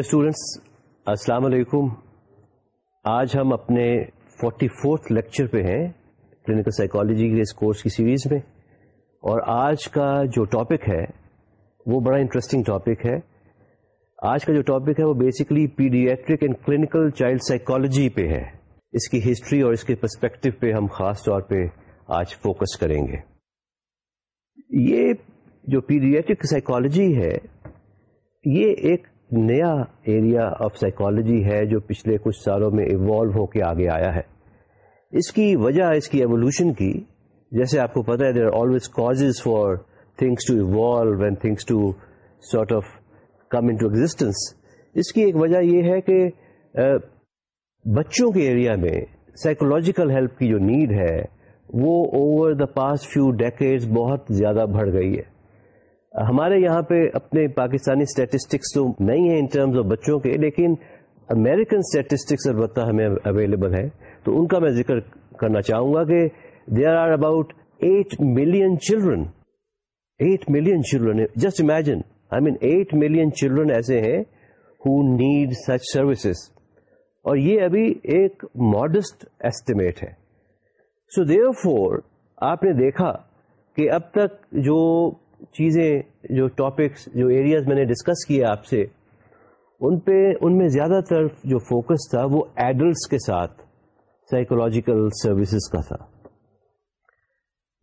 Dear students السلام علیکم آج ہم اپنے فورٹی فورتھ لیکچر پہ ہیں کلینکل سائیکالوجی کے اس کورس کی سیریز میں اور آج کا جو ٹاپک ہے وہ بڑا انٹرسٹنگ ٹاپک ہے۔ آج کا جو ٹاپک ہے وہ basically paediatric and clinical child psychology پہ ہے۔ اس کی ہسٹری اور اس کے پرسپیکٹو پہ ہم خاص طور پہ آج فوکس کریں گے۔ یہ جو پیڈیٹرک سائیکالوجی ہے یہ ایک نیا ایریا آف سائیکالوجی ہے جو پچھلے کچھ سالوں میں ایوالو ہو کے آگے آیا ہے۔ اس کی وجہ، اس کی ایولیوشن کی، جیسے آپ کو پتا ہے there are always cause for things to evolve and things to sort of come into existence اس کی ایک وجہ یہ ہے کہ بچوں کے ایریا میں سائیکولوجیکل ہیلپ کی جو نیڈ ہے، وہ over the past few decade بہت زیادہ بڑھ گئی ہے۔ ہمارے یہاں پہ اپنے پاکستانی اسٹیٹسٹکس تو نہیں ہیں ان ٹرمز آف بچوں کے، لیکن امیریکن اسٹیٹسٹکس البتہ ہمیں اویلیبل ہے تو ان کا میں ذکر کرنا چاہوں گا کہ there are about eight million children eight million children just imagine I mean eight million children ایسے ہیں ہو نیڈ سچ سروسز اور یہ ابھی ایک ماڈسٹ ایسٹیمیٹ ہے۔ سو دیو فور آپ نے دیکھا کہ اب تک جو چیزیں، جو ٹاپکس جو ایریاز میں نے ڈسکس کیے آپ سے، ان پہ، ان میں زیادہ تر جو فوکس تھا وہ ایڈلٹس کے ساتھ سائیکولوجیکل سروسز کا تھا۔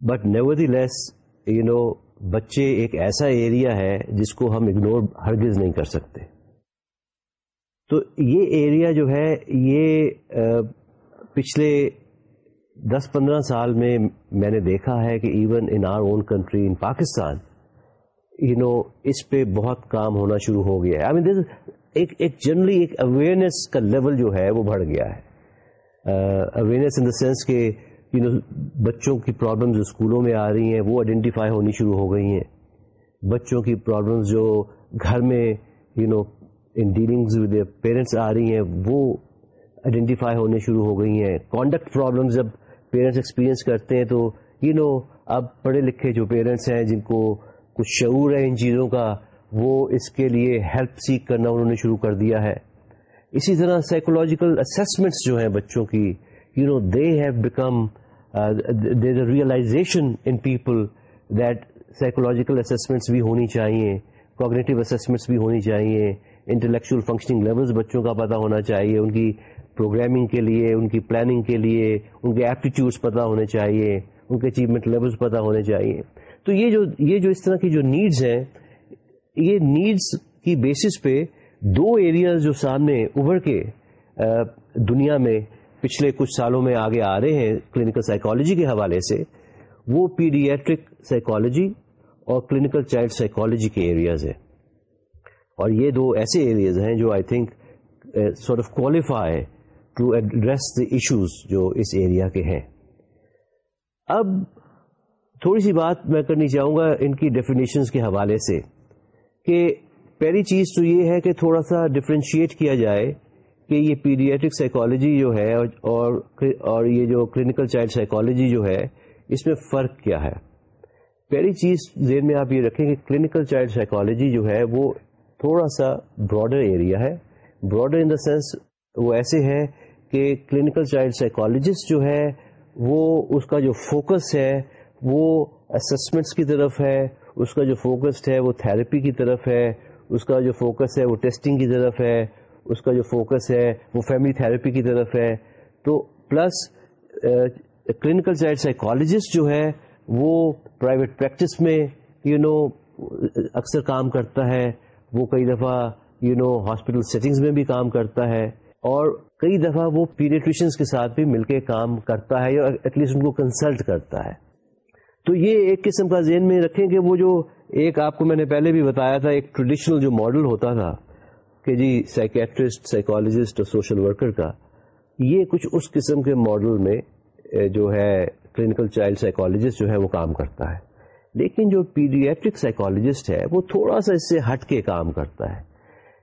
But nevertheless you know بچے ایک ایسا ایریا ہے جس کو ہم اگنور ہرگز نہیں کر سکتے۔ تو یہ ایریا جو ہے، یہ پچھلے دس پندرہ سال میں میں نے دیکھا ہے کہ even in our own country in Pakistan you know اس پہ بہت کام ہونا شروع ہو گیا ہے۔ آئی مین ایک ایک جنرلی ایک اویئرنیس کا لیول جو ہے وہ بڑھ گیا ہے۔ اویئرنیس ان دا سینس کہ یو نو بچوں کی پرابلمز اسکولوں میں آ رہی ہیں وہ آئیڈینٹیفائی ہونی شروع ہو گئی ہیں۔ بچوں کی پرابلمز جو گھر میں you know in dealings with parents آ رہی ہیں وہ آئیڈینٹیفائی ہونے شروع ہو گئی ہیں۔ کانڈکٹ پرابلمز جب پیرنٹس ایکسپیرئنس کرتے ہیں تو یو نو اب پڑھے لکھے جو پیرنٹس ہیں جن کو کچھ شعور ہے ان چیزوں کا، وہ اس کے لیے ہیلپ سیک کرنا انہوں نے شروع کر دیا ہے۔ اسی طرح سائیکولوجیکل اسسمنٹس جو ہیں بچوں کی you know they have become there a realization in people that psychological assessments بھی ہونی چاہیے کوگنیٹو اسسمنٹس بھی ہونی چاہیے انٹلیکچوئل فنکشننگ لیولس بچوں کا پتہ ہونا چاہیے، ان کی پروگرامنگ کے لیے، ان کی پلاننگ کے لیے، ان کے ایپٹیچیوڈس پتہ ہونے چاہیے، ان کے اچیومنٹ لیولس پتہ ہونے چاہیے۔ تو یہ جو یہ جو اس طرح کی جو نیڈز ہیں، یہ نیڈز کی بیسس پہ دو ایریاز جو سامنے ابھر کے دنیا میں پچھلے کچھ سالوں میں آگے آ رہے ہیں کلینکل سائیکالوجی کے حوالے سے، وہ پیڈیٹرک سائیکالوجی اور کلینکل چائلڈ سائیکالوجی کے ایریاز ہیں۔ اور یہ دو ایسے ایریاز ہیں جو I think sort of qualify to address the issues جو اس ایریا کے ہیں۔ اب تھوڑی سی بات میں کرنی چاہوں گا ان کی ڈیفینیشنز کے حوالے سے کہ پہلی چیز تو یہ ہے کہ تھوڑا سا ڈفرینشیٹ کیا جائے کہ یہ پیڈیٹرک سائیکالوجی جو ہے اور اور یہ جو کلینکل چائلڈ سائیکالوجی جو ہے، اس میں فرق کیا ہے؟ پہلی چیز ذہن میں آپ یہ رکھیں کہ کلینکل چائلڈ سائیکالوجی جو ہے وہ تھوڑا سا براڈر ایریا ہے۔ براڈر ان دا سینس وہ ایسے ہے کہ کلینکل چائلڈ سائیکالوجسٹ جو ہے وہ اس کا جو فوکس ہے وہ اسسمنٹس کی طرف ہے، اس کا جو فوکس ہے وہ تھراپی کی طرف ہے، اس کا جو فوکس ہے وہ ٹیسٹنگ کی طرف ہے، اس کا جو فوکس ہے وہ فیملی تھراپی کی طرف ہے۔ تو پلس کلینکل چائلڈ سائیکالوجسٹ جو ہے وہ پرائیویٹ پریکٹس میں یو نو اکثر کام کرتا ہے۔ وہ کئی دفعہ یو نو ہاسپٹل سیٹنگز میں بھی کام کرتا ہے۔ اور کئی دفعہ وہ پیریٹریشنس کے ساتھ بھی مل کے کام کرتا ہے یا ایٹ لیسٹ ان کو کنسلٹ کرتا ہے۔ تو یہ ایک قسم کا ذہن میں رکھیں کہ وہ جو ایک آپ کو میں نے پہلے بھی بتایا تھا، ایک ٹریڈیشنل جو ماڈل ہوتا تھا کہ جی سائکیٹرسٹ سائیکالوجسٹ اور سوشل ورکر کا، یہ کچھ اس قسم کے ماڈل میں جو ہے کلینکل چائلڈ سائیکالوجسٹ جو ہے وہ کام کرتا ہے۔ لیکن جو پیڈیٹرک سائیکالوجسٹ ہے، وہ تھوڑا سا اس سے ہٹ کے کام کرتا ہے۔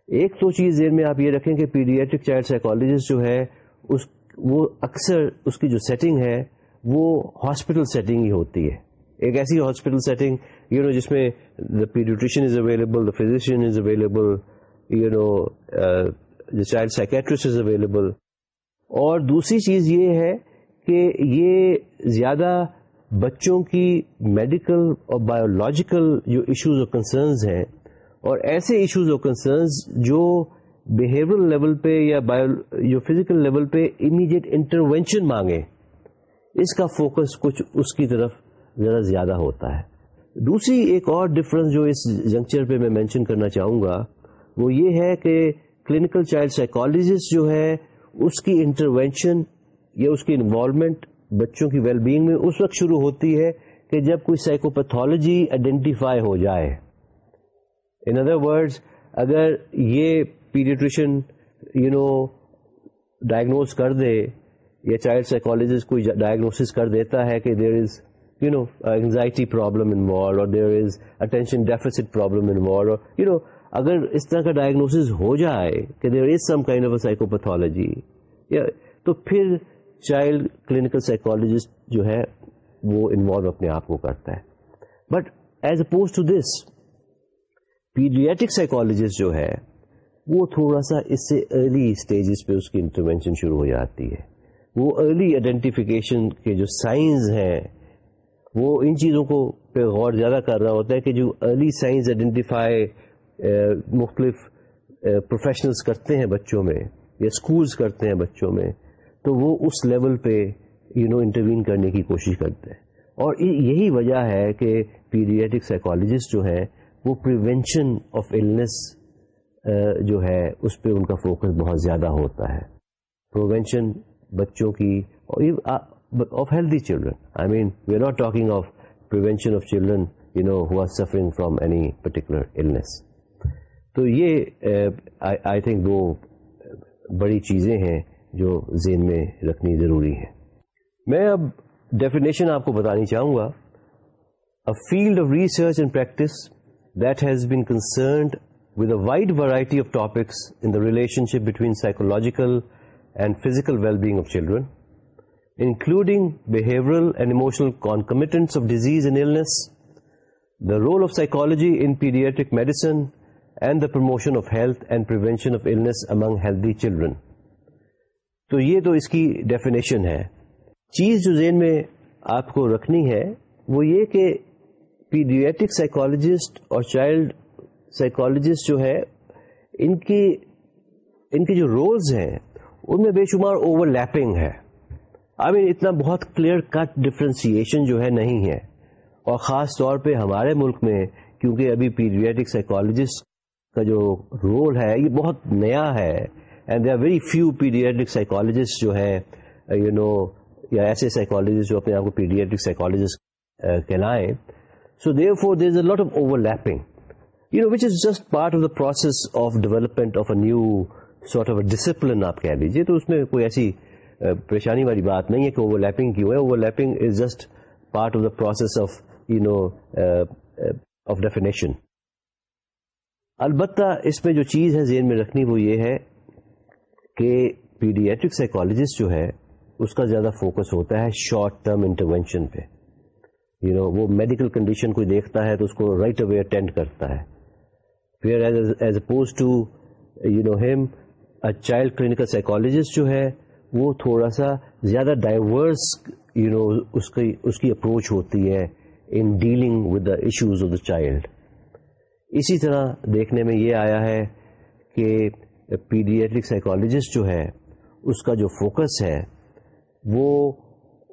ایک تو چیز ذہن میں آپ یہ رکھیں کہ پیڈیٹرک چائلڈ سائیکالوجسٹ جو ہے، اس، وہ اکثر اس کی جو سیٹنگ ہے، وہ ہاسپٹل سیٹنگ ہی ہوتی ہے۔ ایک ایسی ہاسپٹل سیٹنگ یو نو جس میں the paediatrician is available the physician is available you know child psychiatrist is available اور دوسری چیز یہ ہے کہ یہ زیادہ بچوں کی میڈیکل اور بایولوجیکل جو ایشوز اور کنسرنز ہیں، اور ایسے ایشوز اور کنسرنز جو بہیویئر لیول پہ یا جو فزیکل لیول پہ امیڈیٹ انٹروینشن مانگے اس کا فوکس کچھ اس کی طرف ذرا زیادہ ہوتا ہے۔ دوسری ایک اور ڈفرنس جو اس جنکچر پہ میں مینشن کرنا چاہوں گا، وہ یہ ہے کہ کلینکل چائلڈ سائیکالوجسٹ جو ہے، اس کی انٹروینشن یا اس کی انوالومنٹ بچوں کی ویل بینگ میں اس وقت شروع ہوتی ہے کہ جب کوئی سائیکوپیتھولوجی آئیڈینٹیفائی ہو جائے۔ ان ادر ورڈ اگر یہ پیڈیٹریشن یو نو ڈائگنوز کر دے یا چائلڈ سائیکولوجسٹ کوئی ڈائگنوس کر دیتا ہے کہ there is you know anxiety problem involve اور there is attention deficit problem involve you know اگر اس طرح کا ڈائگنوس ہو جائے کہ there is some kind of a psychopathology تو پھر چائلڈ کلینکل سائیکولوجسٹ جو ہے وہ انوالو اپنے آپ کو کرتا ہے. But as oppose to this paediatric psychologist جو ہے وہ تھوڑا سا اس سے ارلی اسٹیجز پہ اس کی انٹروینشن شروع ہو جاتی ہے. وہ ارلی آئیڈینٹیفیکیشن کے جو سائنز ہیں وہ ان چیزوں کو پہ غور زیادہ کر رہا ہوتا ہے کہ جو ارلی سائنس آئیڈینٹیفائی مختلف uh, پروفیشنلس کرتے ہیں بچوں میں یا اسکولس کرتے ہیں بچوں میں، تو وہ اس لیول پہ یو نو انٹروین کرنے کی کوشش کرتے ہیں۔ اور یہی وجہ ہے کہ پیڈیٹک سائیکالوجسٹ جو ہے وہ پریونشن آف النس جو ہے، اس پہ ان کا فوکس بہت زیادہ ہوتا ہے۔ پروینشن بچوں کی of healthy children I mean we are not talking of prevention of children you know who are suffering from any particular illness تو یہ آئی تھنک دو بڑی چیزیں ہیں جو ذہن میں رکھنی ضروری ہے میں اب ڈیفینیشن آپ کو بتانی چاہوں گا۔ Field of research and practice that has been concerned with a wide variety of topics in the relationship between psychological and physical well being of children including behavioural and emotional concomitants of disease and the role of psychology in paediatric medicine and the promotion of health and prevention of illness among healthy children تو یہ تو اس کی definition ہے۔ چیز جو ذہن میں آپ کو رکھنی ہے وہ یہ کہ پیڈیٹک سائیکالوجسٹ اور چائلڈ سائیکالوجسٹ جو ہے، ان کی، ان کے جو رولز ہیں، ان میں بے شمار اوور لیپنگ ہے۔ آئی مین اتنا بہت کلیئر کٹ ڈفرینسیشن جو ہے نہیں ہے۔ اور خاص طور پہ ہمارے ملک میں، کیونکہ ابھی پیڈیٹک سائیکالوجسٹ کا جو رول ہے، یہ بہت نیا ہے۔ And they are very few paediatric psychologist جو ہے یو نو یا ایسے سائیکالوجسٹ جو اپنے آپ کو paediatric psychologist کہلائیں۔ So therefore there is a lot of overlapping you know which is just part of the process of development of a new sort of a discipline آپ کہہ لیجیے تو اس میں کوئی ایسی پریشانی والی بات نہیں ہے کہ اوور لیپنگ کیوں ہے؟ Overlapping is just part of the process of you know of definition البتہ اس میں جو چیز ہے ذہن میں رکھنی وہ یہ ہے کہ پیڈیٹرک سائیکالوجسٹ جو ہے، اس کا زیادہ فوکس ہوتا ہے شارٹ ٹرم انٹروینشن پہ۔ یو نو وہ میڈیکل کنڈیشن کوئی دیکھتا ہے تو اس کو رائٹ اوے اٹینڈ کرتا ہے۔ پھر as opposed to you know hmm child clinical psychologist جو ہے وہ تھوڑا سا زیادہ ڈائیورس یو نو اس کی اس کی اپروچ ہوتی ہے in dealing with the issues of the child اسی طرح دیکھنے میں یہ آیا ہے کہ پیڈیٹرک سائیکالوجسٹ جو ہے، اس کا جو فوکس ہے، وہ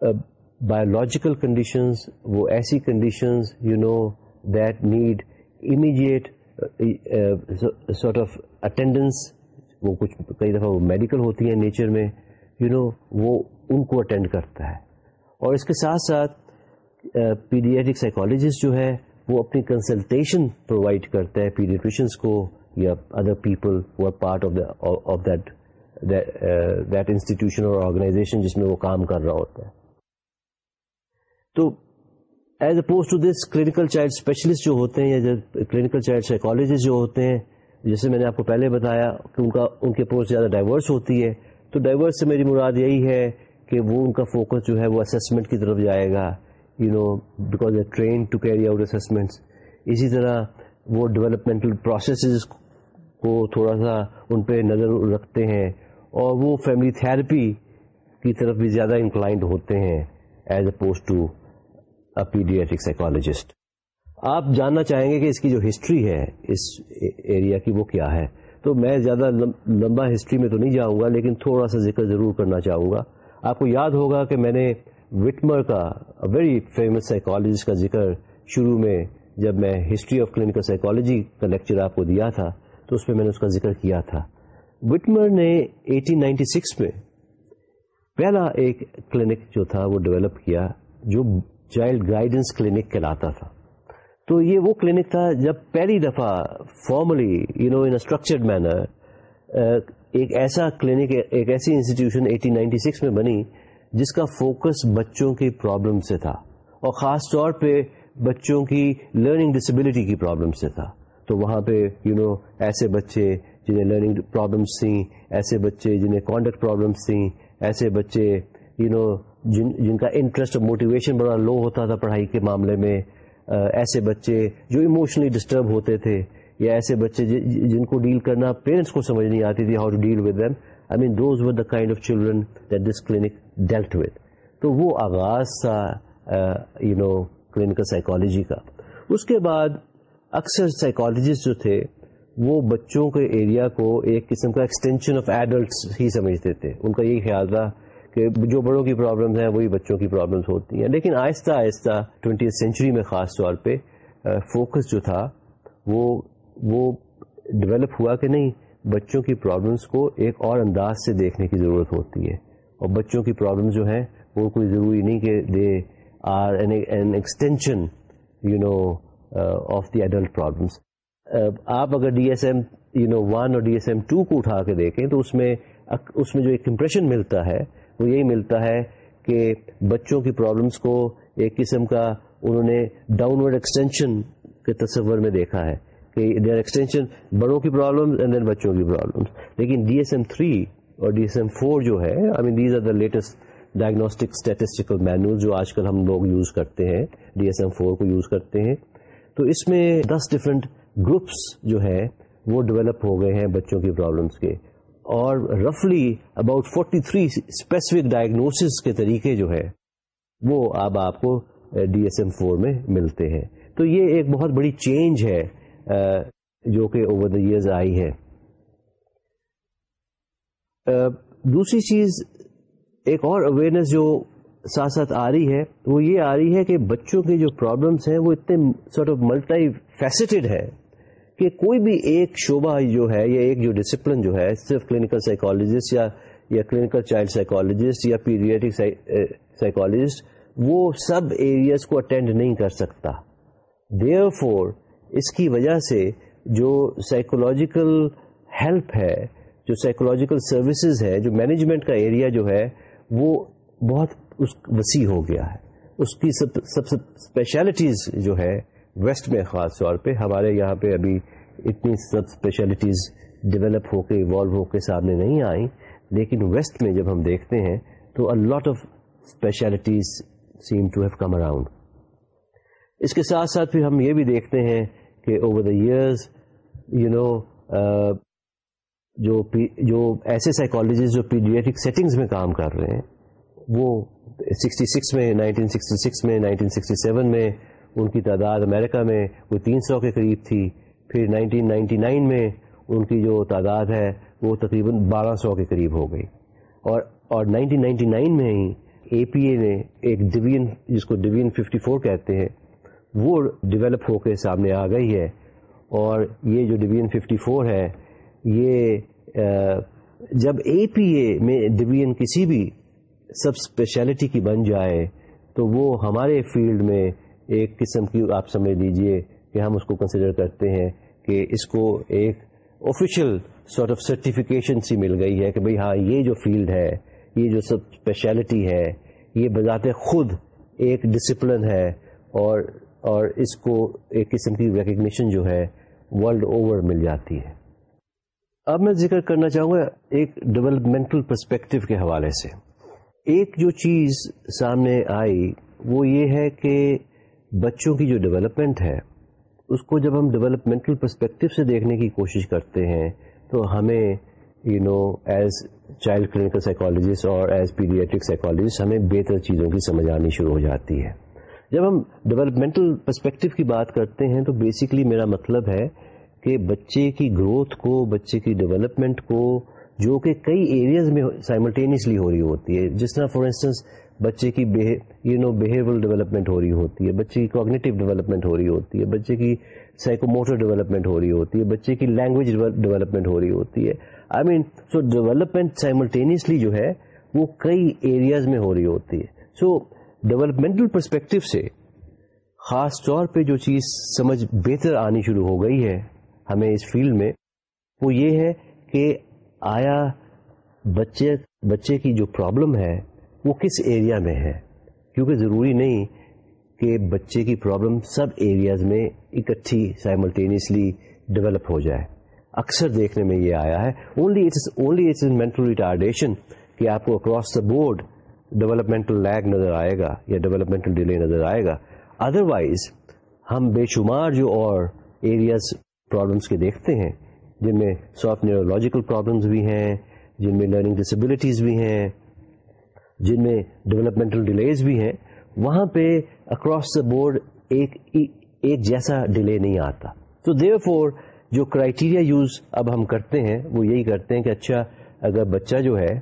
uh, بایولوجیکل کنڈیشنز وہ ایسی conditions you know that need immediate sort of attendance وہ کچھ کئی دفعہ وہ میڈیکل ہوتی ہیں نیچر میں یو you نو know, وہ ان کو اٹینڈ کرتا ہے۔ اور اس کے ساتھ ساتھ پیڈیٹک سائیکالوجسٹ جو ہے وہ اپنی کنسلٹیشن پرووائڈ کرتا ہے پیڈیٹریشنس کو یا other people who are part of of that that institution اور آرگنائزیشن جس میں وہ کام کر رہا ہوتا ہے۔ تو as opposed to this clinical child specialist جو ہوتے ہیں یا کلینکل چائلڈ سائیکالوجسٹ جو ہوتے ہیں جیسے میں نے آپ کو پہلے بتایا کہ ان کا ان کی اپروچ زیادہ ڈائیورس ہوتی ہے تو ڈائیورس سے میری مراد یہی ہے کہ وہ ان کا فوکس جو ہے وہ اسسمنٹ کی طرف جائے گا you know because a train to carry out assessments اسی طرح وہ ڈیولپمنٹل پروسیسز کو تھوڑا سا ان پہ نظر رکھتے ہیں اور وہ فیملی تھراپی کی طرف بھی زیادہ انکلائنڈ ہوتے ہیں as opposed to paediatric psychologist آپ جاننا چاہیں گے کہ اس کی جو ہسٹری ہے اس ایریا کی وہ کیا ہے؟ تو میں زیادہ لمبا ہسٹری میں تو نہیں جاؤں گا، لیکن تھوڑا سا ذکر ضرور کرنا چاہوں گا۔ آپ کو یاد ہوگا کہ میں نے وٹمر کا ویری فیمس سائیکالوجسٹ کا ذکر شروع میں جب میں ہسٹری آف کلینکل سائیکالوجی کا لیکچر آپ کو دیا تھا، تو اس میں میں نے اس کا ذکر کیا تھا۔ وٹمر نے 1896 میں پہلا ایک کلینک جو تھا وہ ڈیولپ کیا، جو چائلڈ گائیڈنس کلینک کہلاتا تھا۔ تو یہ وہ کلینک تھا جب پہلی دفعہ formally you know in structured manner ایک ایسا کلینک، ایک ایسی انسٹیٹیوشن 1896 میں بنی جس کا فوکس بچوں کی پرابلم سے تھا اور خاص طور پہ بچوں کی لرننگ ڈسبلٹی کی پرابلم سے تھا۔ تو وہاں پہ یو نو ایسے بچے جنہیں لرننگ پرابلمس تھیں، ایسے بچے جنہیں کانڈکٹ پرابلمس تھیں، ایسے بچے یو نو جن جن کا انٹرسٹ اور موٹیویشن بڑا لو ہوتا تھا پڑھائی کے معاملے میں ایسے بچے جو ایموشنلی ڈسٹرب ہوتے تھے یا ایسے بچے جن کو ڈیل کرنا پیرنٹس کو سمجھ نہیں آتی تھی how to deal with them I mean those were the kind of children that this clinic dealt with تو وہ آغاز تھا یو نو کلینکل سائیکالوجی کا۔ اس کے بعد اکثر سائیکالوجسٹ جو تھے، وہ بچوں کے ایریا کو ایک قسم کا ایکسٹینشن آف ایڈلٹس ہی سمجھتے تھے۔ ان کا یہی خیال تھا کہ جو بڑوں کی پرابلمس ہیں، وہی بچوں کی پرابلمس ہوتی ہیں۔ لیکن آہستہ آہستہ ٹوینٹی سینچری میں خاص طور پہ فوکس جو تھا، وہ وہ ڈیولپ ہوا کہ نہیں، بچوں کی پرابلمس کو ایک اور انداز سے دیکھنے کی ضرورت ہوتی ہے۔ اور بچوں کی پرابلم جو ہیں، وہ کوئی ضروری نہیں کہ they are an extension you know of the adult problems آپ اگر D S M you know one اور ڈی ایس ایم ٹو کو اٹھا کے دیکھیں تو اس میں اس میں جو ایک امپریشن ملتا ہے وہ یہی ملتا ہے کہ بچوں کی پرابلمس کو ایک قسم کا انہوں نے ڈاؤن ورڈ ایکسٹینشن کے تصور میں دیکھا ہے کہ دیر ایکسٹینشن بڑوں کی پرابلم اینڈ دین بچوں کی پرابلم لیکن ڈی ایس ایم تھری اور ڈی ایس ایم فور جو ہے I mean these are the latest diagnostic statistical manuals جو آج کل ہم لوگ یوز کرتے ہیں ڈی ایس ایم فور کو یوز کرتے ہیں. تو اس میں دس ڈفرینٹ گروپس جو ہے وہ ڈیولپ ہو گئے ہیں بچوں کی پرابلمس کے. اور رفلی about forty three specific diagnosis کے طریقے جو ہے وہ اب آپ کو ڈی ایس ایم فور میں ملتے ہیں۔ تو یہ ایک بہت بڑی چینج ہے eh, جو کہ اوور دا ایئرز آئی ہے۔ eh, دوسری چیز، ایک اور اویئرنیس جو ساتھ ساتھ آ رہی ہے، وہ یہ آ رہی ہے کہ بچوں کے جو پرابلمس ہیں، وہ اتنے سارٹ آف ملٹائی فیسٹڈ ہے کہ کوئی بھی ایک شعبہ جو ہے یا ایک جو ڈسپلن جو ہے، صرف کلینکل سائیکالوجسٹ یا یا کلینکل چائلڈ سائیکالوجسٹ یا پیریٹک سائیکالوجسٹ وہ سب ایریاز کو اٹینڈ نہیں کر سکتا۔ دیئر فور اس کی وجہ سے جو سائیکولوجیکل ہیلپ ہے، جو سائیکولوجیکل سروسز ہے، جو مینجمنٹ کا ایریا جو ہے، وہ بہت اس وسیع ہو گیا ہے۔ اس کی سب سب اسپیشلٹیز جو ہے ویسٹ میں خاص طور پہ، ہمارے یہاں پہ ابھی اتنی سب اسپیشلٹیز ڈیولپ ہو کے ایوالو ہو کے سامنے نہیں آئیں۔ لیکن ویسٹ میں جب ہم دیکھتے ہیں تو a lot of specialties seem to have come around اس کے ساتھ ساتھ پھر ہم یہ بھی دیکھتے ہیں کہ over the years you know جو جو ایسے سائیکالوجسٹ جو پیڈیٹک سیٹنگز میں کام کر رہے ہیں، وہ سکسٹی سکس میں نائنٹین سکسٹی سکس میں نائنٹین سکسٹی سیون میں، ان کی تعداد امریکہ میں وہ تین سو کے قریب تھی۔ پھر نائنٹین نائنٹی نائن میں ان کی جو تعداد ہے وہ تقریباً بارہ سو کے قریب ہو گئی۔ اور اور نائنٹین نائنٹی نائن میں ہی اے پی اے نے ایک ڈویژن جس کو ڈویژن ففٹی فور کہتے ہیں، وہ ڈیولپ ہو کے سامنے آ گئی ہے۔ اور یہ جو ڈویژن ففٹی فور ہے، یہ جب اے پی اے میں ڈویژن کسی بھی سب اسپیشلٹی کی بن جائے، تو وہ ہمارے فیلڈ میں ایک قسم کی، آپ سمجھ لیجیے کہ ہم اس کو کنسیڈر کرتے ہیں کہ اس کو ایک آفیشیل سارٹ آف سرٹیفکیشن سی مل گئی ہے کہ بھئی ہاں یہ جو فیلڈ ہے، یہ جو سب اسپیشلٹی ہے، یہ بذات خود ایک ڈسپلن ہے اور اور اس کو ایک قسم کی ریکگنیشن جو ہے ورلڈ اوور مل جاتی ہے۔ اب میں ذکر کرنا چاہوں گا ایک ڈیولپمنٹل پرسپیکٹو کے حوالے سے۔ ایک جو چیز سامنے آئی وہ یہ ہے کہ بچوں کی جو ڈیولپمنٹ ہے اس کو جب ہم ڈیولپمنٹل پرسپیکٹو سے دیکھنے کی کوشش کرتے ہیں، تو ہمیں you know as child clinical psychologist اور ایز پیڈیٹرک سائیکالوجسٹ ہمیں بہتر چیزوں کی سمجھ آنی شروع ہو جاتی ہے۔ جب ہم ڈیولپمنٹل پرسپیکٹو کی بات کرتے ہیں، تو بیسکلی میرا مطلب ہے کہ بچے کی گروتھ کو، بچے کی ڈیولپمنٹ کو، جو کہ کئی ایریاز میں سائملٹینیسلی ہو رہی ہوتی ہے، جس طرح فار انسٹنس بچے کی یو نو بہیورل ڈیولپمنٹ ہو رہی ہوتی ہے، بچے کی کوگنیٹو ڈیولپمنٹ ہو رہی ہوتی ہے، بچے کی سائیکوموٹر ڈیولپمنٹ ہو رہی ہوتی ہے، بچے کی لینگویج ڈیولپمنٹ ہو رہی ہوتی ہے۔ I main so development simultaneously جو ہے، وہ کئی ایریاز میں ہو رہی ہوتی ہے۔ سو ڈیولپمنٹل پرسپیکٹو سے خاص طور پہ جو چیز سمجھ بہتر آنی شروع ہو گئی ہے ہمیں اس فیلڈ میں، وہ یہ ہے کہ آیا بچے بچے کی جو پرابلم ہے وہ کس ایریا میں ہے؟ کیونکہ ضروری نہیں کہ بچے کی پرابلم سب ایریاز میں اکٹھی سائملٹینیسلی ڈیولپ ہو جائے۔ اکثر دیکھنے میں یہ آیا ہے only only it's mental retardation کہ آپ کو across the board developmental lag نظر آئے گا یا ڈیولپمنٹل ڈیلے نظر آئے گا۔ ادروائز ہم بے شمار جو اور ایریاز پرابلمس کے دیکھتے ہیں، جن میں سافٹ نیورولوجیکل پرابلمس بھی ہیں، جن میں لرننگ ڈسبلٹیز بھی ہیں جن میں ڈیولپمنٹل ڈیلیز بھی ہیں، وہاں پہ اکراس دا بورڈ ایک ایک جیسا ڈیلے نہیں آتا۔ تو دیو فور جو کرائٹیریا یوز اب ہم کرتے ہیں، وہ یہی کرتے ہیں کہ اچھا اگر بچہ جو ہے،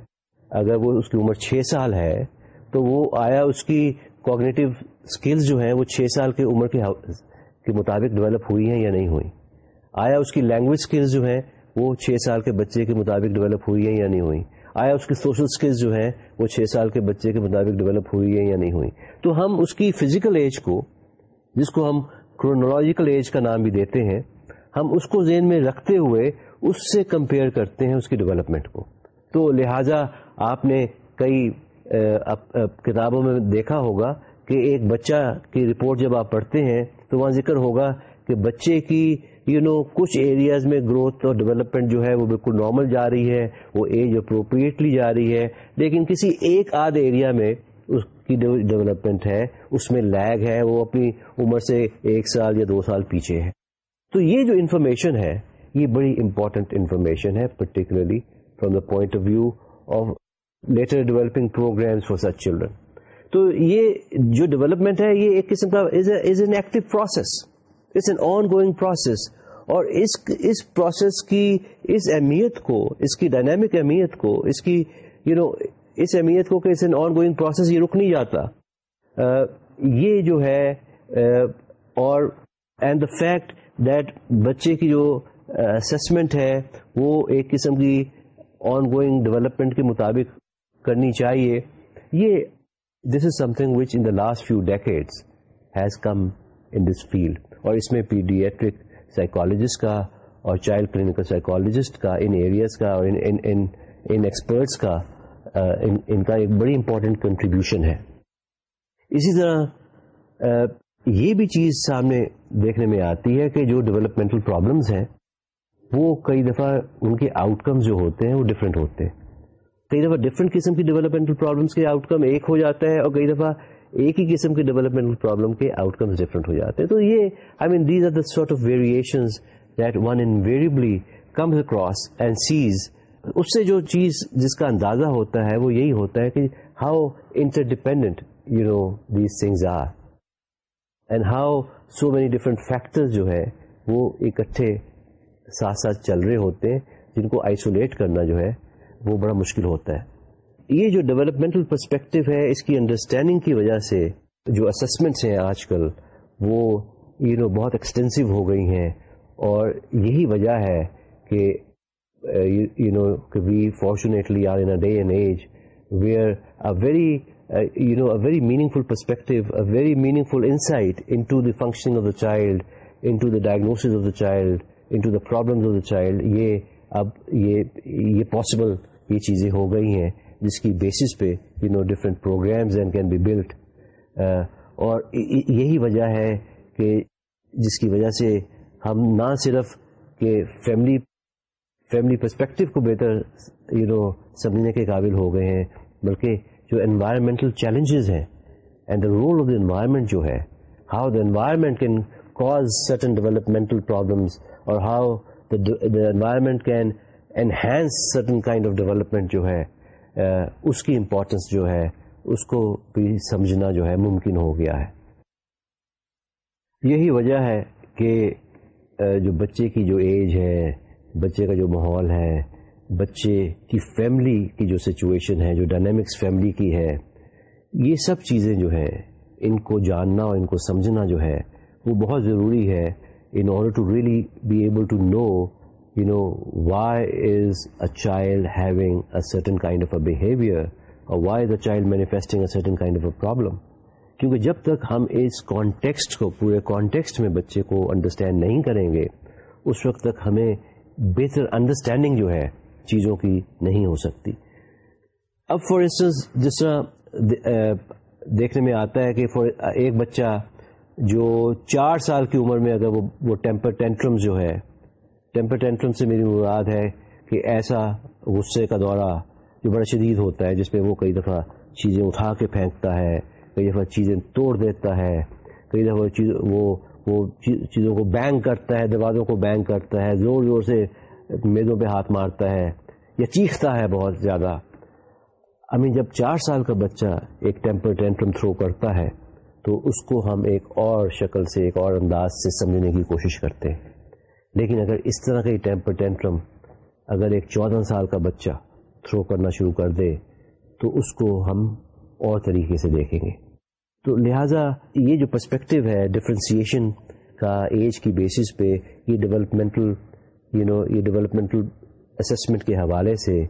اگر وہ اس کی عمر چھ سال ہے، تو وہ آیا اس کی کوگنیٹو اسکلز جو ہیں، وہ چھ سال کی عمر کے مطابق ڈیولپ ہوئی ہیں یا نہیں ہوئی۔ آیا اس کی لینگویج اسکلز جو ہیں، وہ چھ سال کے بچے کے مطابق ڈیولپ ہوئی ہیں یا نہیں ہوئی۔ آیا اس کی سوشل اسکلز جو ہیں وہ چھ سال کے بچے کے مطابق ڈیولپ ہوئی ہیں یا نہیں ہوئی؟ تو ہم اس کی فزیکل ایج کو، جس کو ہم کرونالوجیکل ایج کا نام بھی دیتے ہیں، ہم اس کو ذہن میں رکھتے ہوئے اس سے کمپیئر کرتے ہیں اس کی ڈیولپمنٹ کو۔ تو لہذا آپ نے کئی کتابوں میں دیکھا ہوگا کہ ایک بچہ کی رپورٹ جب آپ پڑھتے ہیں تو وہاں ذکر ہوگا کہ بچے کی یو نو کچھ ایریاز میں گروتھ اور ڈیولپمنٹ جو ہے وہ بالکل نارمل جا رہی ہے، وہ ایج اپروپریٹلی جا رہی ہے، لیکن کسی ایک آدھ ایریا میں اس کی ڈیولپمنٹ ہے، اس میں لیگ ہے، وہ اپنی عمر سے ایک سال یا دو سال پیچھے ہے۔ تو یہ جو انفارمیشن ہے، یہ بڑی امپورٹنٹ انفارمیشن ہے particularly from the point of view of later developing programme for such children تو یہ جو ڈیولپمنٹ ہے، یہ ایک قسم کا is an active process it's an ongoing process اور اس اس پروسیس کی، اس اہمیت کو، اس کی ڈائنامک اہمیت کو، اس کی یو نو اس اہمیت کو کہ اس این آن گوئنگ پروسیس یہ رک نہیں جاتا۔ یہ جو ہے اور اینڈ دا فیکٹ دیٹ بچے کی جو اسسمنٹ ہے، وہ ایک قسم کی آن گوئنگ ڈیولپمنٹ کے مطابق کرنی چاہیے۔ یہ this is something which in the last few decades has come in this field اور اس میں پیڈیٹرک سائیکالوجسٹ کا اور چائلڈ کلینکل سائیکالوجسٹ کا ان ایریاز کا اور ان ایکسپرٹس کا ان کا ایک بڑی امپورٹنٹ کنٹریبیوشن ہے اسی طرح یہ بھی چیز سامنے دیکھنے میں آتی ہے کہ جو ڈیولپمنٹل پرابلمس ہیں وہ کئی دفعہ ان کے آؤٹ کم جو ہوتے ہیں وہ ڈفرینٹ ہوتے ہیں کئی دفعہ ڈفرینٹ قسم کی ڈیولپمنٹل پرابلمس کے آؤٹ کم ایک ہو جاتا ہے اور کئی دفعہ ایک ہی قسم کے ڈیولپمنٹل پرابلم کے آؤٹ کمز ڈفرنٹ ہو جاتے ہیں۔ تو یہ I mean these are the sort of variation that one invariably comes across and sees اس سے جو چیز جس کا اندازہ ہوتا ہے وہ یہی ہوتا ہے کہ how interdependent you know these things are and how so many different factor جو ہے وہ اکٹھے ساتھ ساتھ چل رہے ہوتے ہیں، جن کو آئسولیٹ کرنا جو ہے وہ بڑا مشکل ہوتا ہے۔ یہ جو ڈیولپمنٹل پرسپیکٹو ہے، اس کی انڈرسٹینڈنگ کی وجہ سے جو اسسمنٹس ہیں آج کل، وہ یو نو بہت ایکسٹینسو ہو گئی ہیں اور یہی وجہ ہے کہ you know we fortunately are in day and age where a very you know a very meaningful perspective a very meaningful insight into the functioning of the child into the diagnosis of the child into the problem of the child یہ اب، یہ یہ possible یہ چیزیں ہو گئی ہیں۔ جس کی بیسس پہ you know different programmes and can be build اور یہی وجہ ہے کہ جس کی وجہ سے ہم نہ صرف کہ فیملی فیملی پرسپیکٹو کو بہتر یو نو سمجھنے کے قابل ہو گئے ہیں، بلکہ جو انوائرمنٹل چیلنجز ہیں and the role of the environment جو ہے how the environment can cause certain developmental problems اور how the environment can enhance certain kind of development جو ہے اس کی امپورٹنس جو ہے، اس کو بھی سمجھنا جو ہے ممکن ہو گیا ہے۔ یہی وجہ ہے کہ جو بچے کی جو ایج ہے، بچے کا جو ماحول ہے، بچے کی فیملی کی جو سچویشن ہے، جو ڈائنامکس فیملی کی ہے، یہ سب چیزیں جو ہے ان کو جاننا اور ان کو سمجھنا جو ہے، وہ بہت ضروری ہے in order to really be able to know you know why is a child having a certain kind of a behaviour اور why is a child manifesting a certain kind of a problem کیونکہ جب تک ہم اس context کو، پورے context میں بچے کو انڈرسٹینڈ نہیں کریں گے، اس وقت تک ہمیں بہتر انڈرسٹینڈنگ جو ہے چیزوں کی نہیں ہو سکتی۔ اب فار انسٹنس جس طرح دیکھنے میں آتا ہے کہ ایک بچہ جو چار سال کی عمر میں اگر وہ ٹیمپر ٹینٹرم جو ہے ٹیمپر ٹینٹرم سے میری مراد ہے کہ ایسا غصے کا دورہ جو بڑا شدید ہوتا ہے، جس میں وہ کئی دفعہ چیزیں اٹھا کے پھینکتا ہے، کئی دفعہ چیزیں توڑ دیتا ہے، کئی دفعہ چیز وہ وہ چیزوں کو بینگ کرتا ہے، دروازوں کو بینگ کرتا ہے، زور زور سے میزوں پہ ہاتھ مارتا ہے، یا چیختا ہے بہت زیادہ۔ امی، جب چار سال کا بچہ ایک ٹیمپر ٹینٹرم تھرو کرتا ہے، تو اس کو ہم ایک اور شکل سے، ایک اور انداز سے سمجھنے کی کوشش کرتے ہیں۔ لیکن اگر اس طرح کا ٹیمپر ٹینٹرم اگر ایک چودہ سال کا بچہ تھرو کرنا شروع کر دے، تو اس کو ہم اور طریقے سے دیکھیں گے۔ تو لہٰذا یہ جو پرسپیکٹو ہے ڈفرینسیشن کا ایج کی بیسس پہ، یہ ڈیولپمنٹل یو نو یہ ڈیولپمنٹل اسسمنٹ کے حوالے سے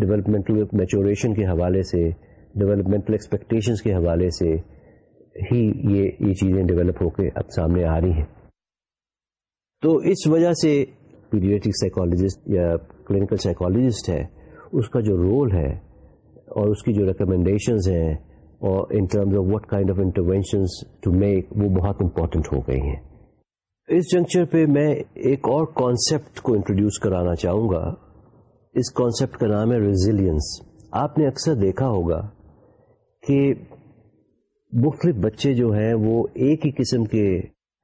ڈیولپمنٹل میچوریشن کے حوالے سے ڈیولپمنٹل ایکسپیکٹیشنس کے حوالے سے ہی یہ یہ چیزیں ڈیولپ ہو کے اب سامنے آ رہی ہیں۔ تو اس وجہ سے پیڈیٹک سائیکالوجسٹ یا کلینکل سائیکالوجسٹ ہے، اس کا جو رول ہے اور اس کی جو ریکمنڈیشنز ہیں اور in terms of what kind of interventions to make وہ بہت امپورٹنٹ ہو گئی ہیں۔ اس جنکچر پہ میں ایک اور کانسیپٹ کو انٹروڈیوس کرانا چاہوں گا۔ اس کانسیپٹ کا نام ہے ریزیلینس آپ نے اکثر دیکھا ہوگا کہ مختلف بچے جو ہیں وہ ایک ہی قسم کے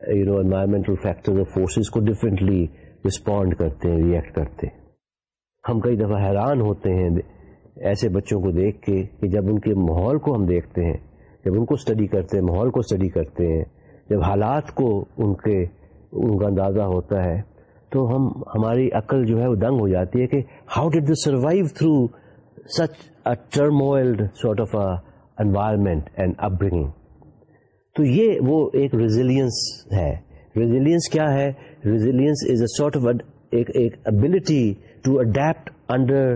یو نو انوائرمنٹل فیکٹر اور فورسز کو ڈفرینٹلی رسپونڈ کرتے ہیں ریئیکٹ کرتے ہیں. ہم کئی دفعہ حیران ہوتے ہیں ایسے بچوں کو دیکھ کے کہ جب ان کے ماحول کو ہم دیکھتے ہیں، جب ان کو اسٹڈی کرتے ہیں، ماحول کو اسٹڈی کرتے ہیں، جب حالات کو ان کے، ان کا اندازہ ہوتا ہے، تو ہم، ہماری عقل جو ہے وہ دنگ ہو جاتی ہے کہ how did the survive through such a turmoiled sort of environment and upbringing تو یہ وہ ایک ریزیلینس ہے۔ ریزیلینس کیا ہے؟ Resilience is a sort of ایک ability to adapt under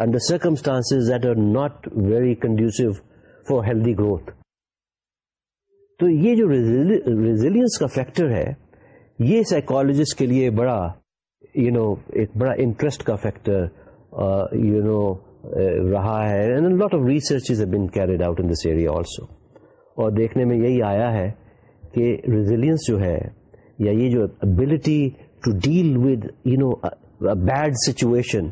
under circumstance that are not very conducive for healthy growth تو یہ جو ریزیلینس کا فیکٹر ہے، یہ سائیکالوجسٹ کے لیے بڑا یو نو ایک بڑا انٹرسٹ کا فیکٹر یو نو رہا ہے۔ Lot of research is been carried out in this area also اور دیکھنے میں یہی آیا ہے کہ ریزیلینس جو ہے یا یہ جو ability to deal with you know bad situation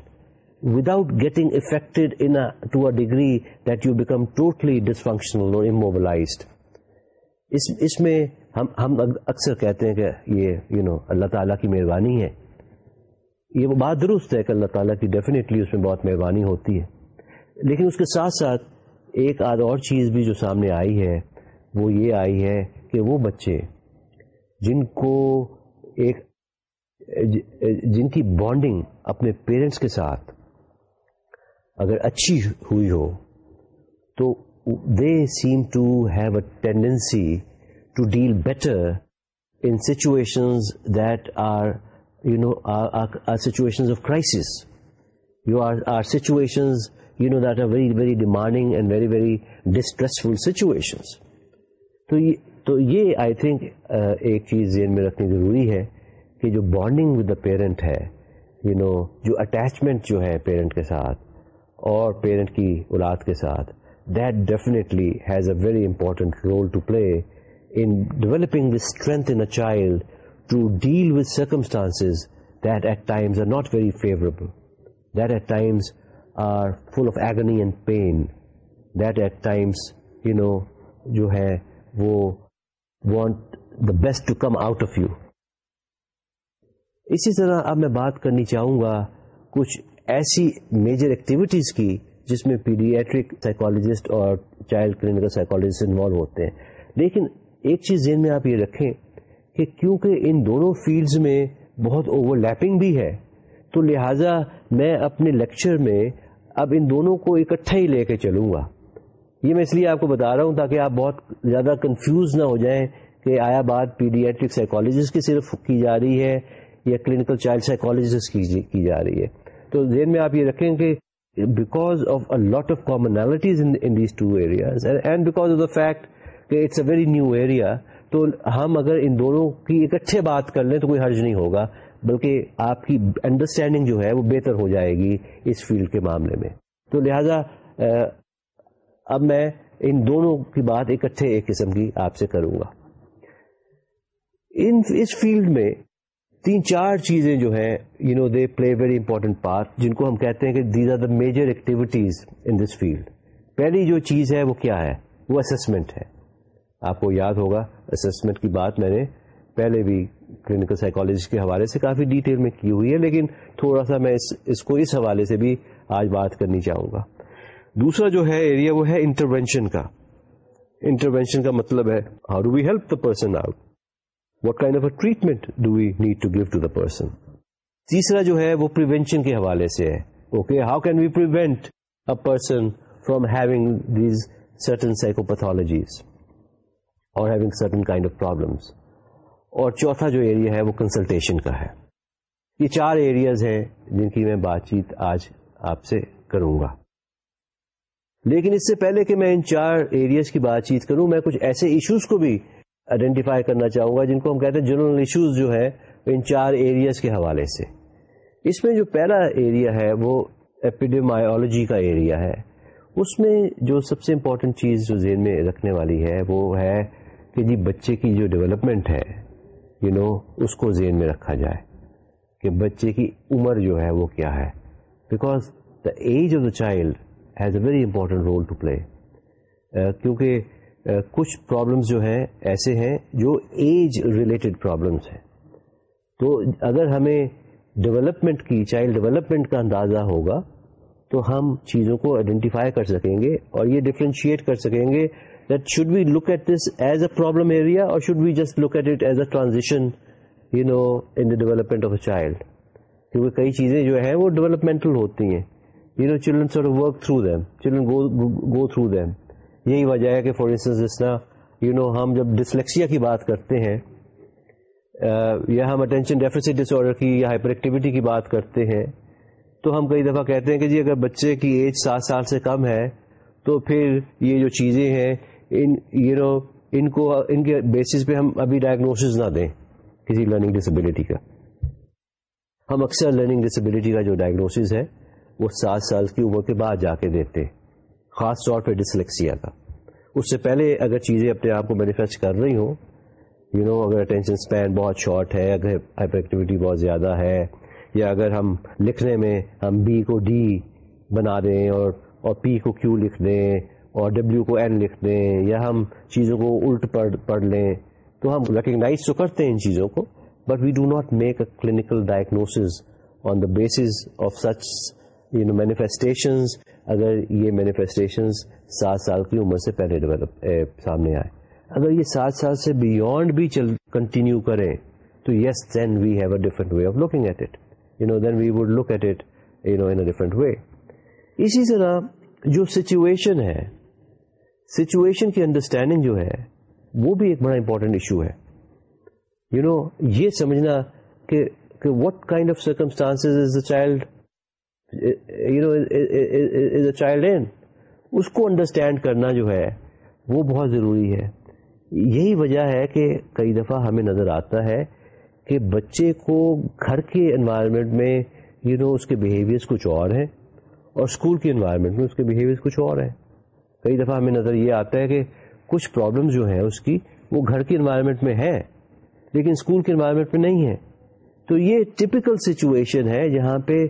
without getting affected into a degree that you become totally dysfunctional اور اموبلائزڈ اس اس میں ہم ہم اکثر کہتے ہیں کہ یہ یو you نو know, اللہ تعالیٰ کی مہربانی ہے۔ یہ بات درست ہے کہ اللہ تعالیٰ کی ڈیفینیٹلی اس میں بہت مہربانی ہوتی ہے۔ لیکن اس کے ساتھ ساتھ ایک آدھ اور چیز بھی جو سامنے آئی ہے۔ وہ یہ آئی ہے کہ وہ بچے جن کو ایک جن کی بانڈنگ اپنے پیرنٹس کے ساتھ اگر اچھی ہوئی ہو تو they seem to have a tendency to deal better in situations that are, you know, are situations of crisis. You are situations you know that are very very demanding and very very distressful situations تو یہ تو یہ I think ایک چیز ذہن میں رکھنی ضروری ہے کہ جو بانڈنگ ود دا پیرنٹ ہے یو you نو know, جو اٹیچمنٹ جو ہے پیرنٹ کے ساتھ اور پیرنٹ کی اولاد کے ساتھ that definitely has a very important role to play in developing the strength in a child to deal with circumstances that at times are not very favourable that at times are full of agony and pain that at times you know جو ہے وہ want the best to come out of you اسی طرح اب میں بات کرنی چاہوں گا کچھ ایسی میجر ایکٹیویٹیز کی جس میں پیڈیٹرک سائیکالوجسٹ اور چائلڈ کلینکل سائیکالوجسٹ انوالو ہوتے ہیں۔ لیکن ایک چیز ذہن میں آپ یہ رکھیں کہ کیونکہ ان دونوں فیلڈز میں بہت اوور لیپنگ بھی ہے، تو لہٰذا میں اپنے لیکچر میں اب ان دونوں کو اکٹھا ہی لے کے چلوں گا۔ یہ میں اس لیے آپ کو بتا رہا ہوں تاکہ آپ بہت زیادہ کنفیوز نہ ہو جائیں کہ آیا بات پیڈیٹرک سائیکالوجسٹ کی صرف کی جا رہی ہے یا کلینکل چائلڈ سائیکالوجسٹ کی جا رہی ہے۔ تو ذہن میں آپ یہ رکھیں کہ because of a lot of commonalities in these two areas and because of the fact کہ it's a very new area تو ہم اگر ان دونوں کی اکٹھے بات کر لیں تو کوئی حرج نہیں ہوگا، بلکہ آپ کی انڈرسٹینڈنگ جو ہے وہ بہتر ہو جائے گی اس فیلڈ کے معاملے میں۔ تو لہذا اب میں ان دونوں کی بات اکٹھے ایک قسم کی آپ سے کروں گا۔ ان اس فیلڈ میں تین چار چیزیں جو ہیں you know they play very important part جن کو ہم کہتے ہیں کہ these are the major activities in this field پہلی جو چیز ہے، وہ کیا ہے؟ وہ اسسمنٹ ہے۔ آپ کو یاد ہوگا اسسمنٹ کی بات میں نے پہلے بھی کلینکل سائیکالوجسٹ کے حوالے سے کافی ڈیٹیل میں کی ہوئی ہے، لیکن تھوڑا سا میں اس اس کو اس حوالے سے بھی آج بات کرنی چاہوں گا۔ دوسرا جو ہے ایریا وہ ہے انٹروینشن کا. انٹروینشن کا مطلب ہے how do we help the person out what kind of a treatment do we need to give to the person تیسرا جو ہے وہ پریونشن کے حوالے سے ہے. Okay how can we prevent a person from having these certain psychopathologies اور having certain kind of problems اور چوتھا جو ایریا ہے وہ کنسلٹیشن کا ہے. یہ چار ایریاز ہیں جن کی میں بات چیت آج آپ سے کروں گا. لیکن اس سے پہلے کہ میں ان چار ایریاز کی بات چیت کروں میں کچھ ایسے ایشوز کو بھی آئیڈینٹیفائی کرنا چاہوں گا جن کو ہم کہتے ہیں جنرل ایشوز جو ہے ان چار ایریاز کے حوالے سے۔ اس میں جو پہلا ایریا ہے وہ ایپیڈیمایولوجی کا ایریا ہے۔ اس میں جو سب سے امپورٹنٹ چیز جو ذہن میں رکھنے والی ہے وہ ہے کہ جی بچے کی جو ڈیولپمنٹ ہے یو you نو know, اس کو ذہن میں رکھا جائے کہ بچے کی عمر جو ہے وہ کیا ہے۔ Because the age of the child has a very important role to play کیونکہ uh, کچھ پرابلمس جو ہیں ایسے ہیں جو ایج ریلیٹڈ پرابلمس ہیں. تو اگر ہمیں ڈیولپمنٹ کی چائلڈ ڈیولپمنٹ کا اندازہ ہوگا، تو ہم چیزوں کو آئیڈینٹیفائی کر سکیں گے اور یہ ڈفرینشیٹ کر سکیں گے that should we look at this as a problem area اور should we just look at it as a transition you know in the development of a child کیونکہ کئی چیزیں جو ہیں وہ ڈیولپمنٹل ہوتی ہیں۔ You know children sort work through them children go through them یہی وجہ ہے کہ فار انسٹنس جس طرح یو نو ہم جب ڈسلیکسیا کی بات کرتے ہیں یا ہم اٹینشن ڈیفیسٹ ڈس آرڈر کی یا ہائپر ایکٹیویٹی کی بات کرتے ہیں، تو ہم کئی دفعہ کہتے ہیں کہ جی اگر بچے کی ایج سات سال سے کم ہے، تو پھر یہ جو چیزیں ہیں، ان یو نو ان کو، ان کے بیسس پہ ہم ابھی ڈائگنوسز نہ دیں کسی لرننگ ڈسبلٹی کا۔ ہم اکثر لرننگ ڈسبلٹی کا جو ڈائگنوسز ہے وہ سات سال کی عمر کے بعد جا کے دیتے ہیں۔ خاص طور پہ ڈسلیکسیا کا۔ اس سے پہلے اگر چیزیں اپنے آپ کو مینیفیسٹ کر رہی ہوں یو you نو know, اگر اٹینشن اسپین بہت شارٹ ہے اگر ہائپر ایکٹیویٹی بہت زیادہ ہے یا اگر ہم لکھنے میں ہم بی کو ڈی بنا دیں اور اور پی کو کیو لکھ دیں اور ڈبلیو کو این لکھ دیں یا ہم چیزوں کو الٹ پڑھ پڑھ لیں تو ہم ریکگنائز تو کرتے ہیں ان چیزوں کو but we do not make a clinical diagnosis on the basis of such you know manifestations اگر یہ مینیفیسٹیشن سات سال کی عمر سے پہلے ڈیولپ سامنے آئے۔ اگر یہ سات سال سے بیونڈ بھی چل کنٹینیو کریں، تو yes then we have a different way of looking at it you know then we would look at it you know in different way اسی طرح جو سچویشن ہے سچویشن کی انڈرسٹینڈنگ جو ہے، وہ بھی ایک بڑا امپورٹنٹ ایشو ہے۔ یو نو یہ سمجھنا کہ what kind of circumstances is the child you know is a child in اس کو انڈرسٹینڈ کرنا جو ہے وہ بہت ضروری ہے یہی وجہ ہے کہ کئی دفعہ ہمیں نظر آتا ہے کہ بچے کو گھر کے انوائرمنٹ میں یو نو اس کے بیہیویئرس کچھ اور ہیں اور اسکول کے انوائرمنٹ میں اس کے بیہیویئر کچھ اور ہیں کئی دفعہ ہمیں نظر یہ آتا ہے کہ کچھ پرابلم جو ہیں اس کی وہ گھر کے انوائرمنٹ میں ہے لیکن اسکول کے انوائرمنٹ میں نہیں ہے تو یہ ٹپکل سچویشن ہے جہاں پہ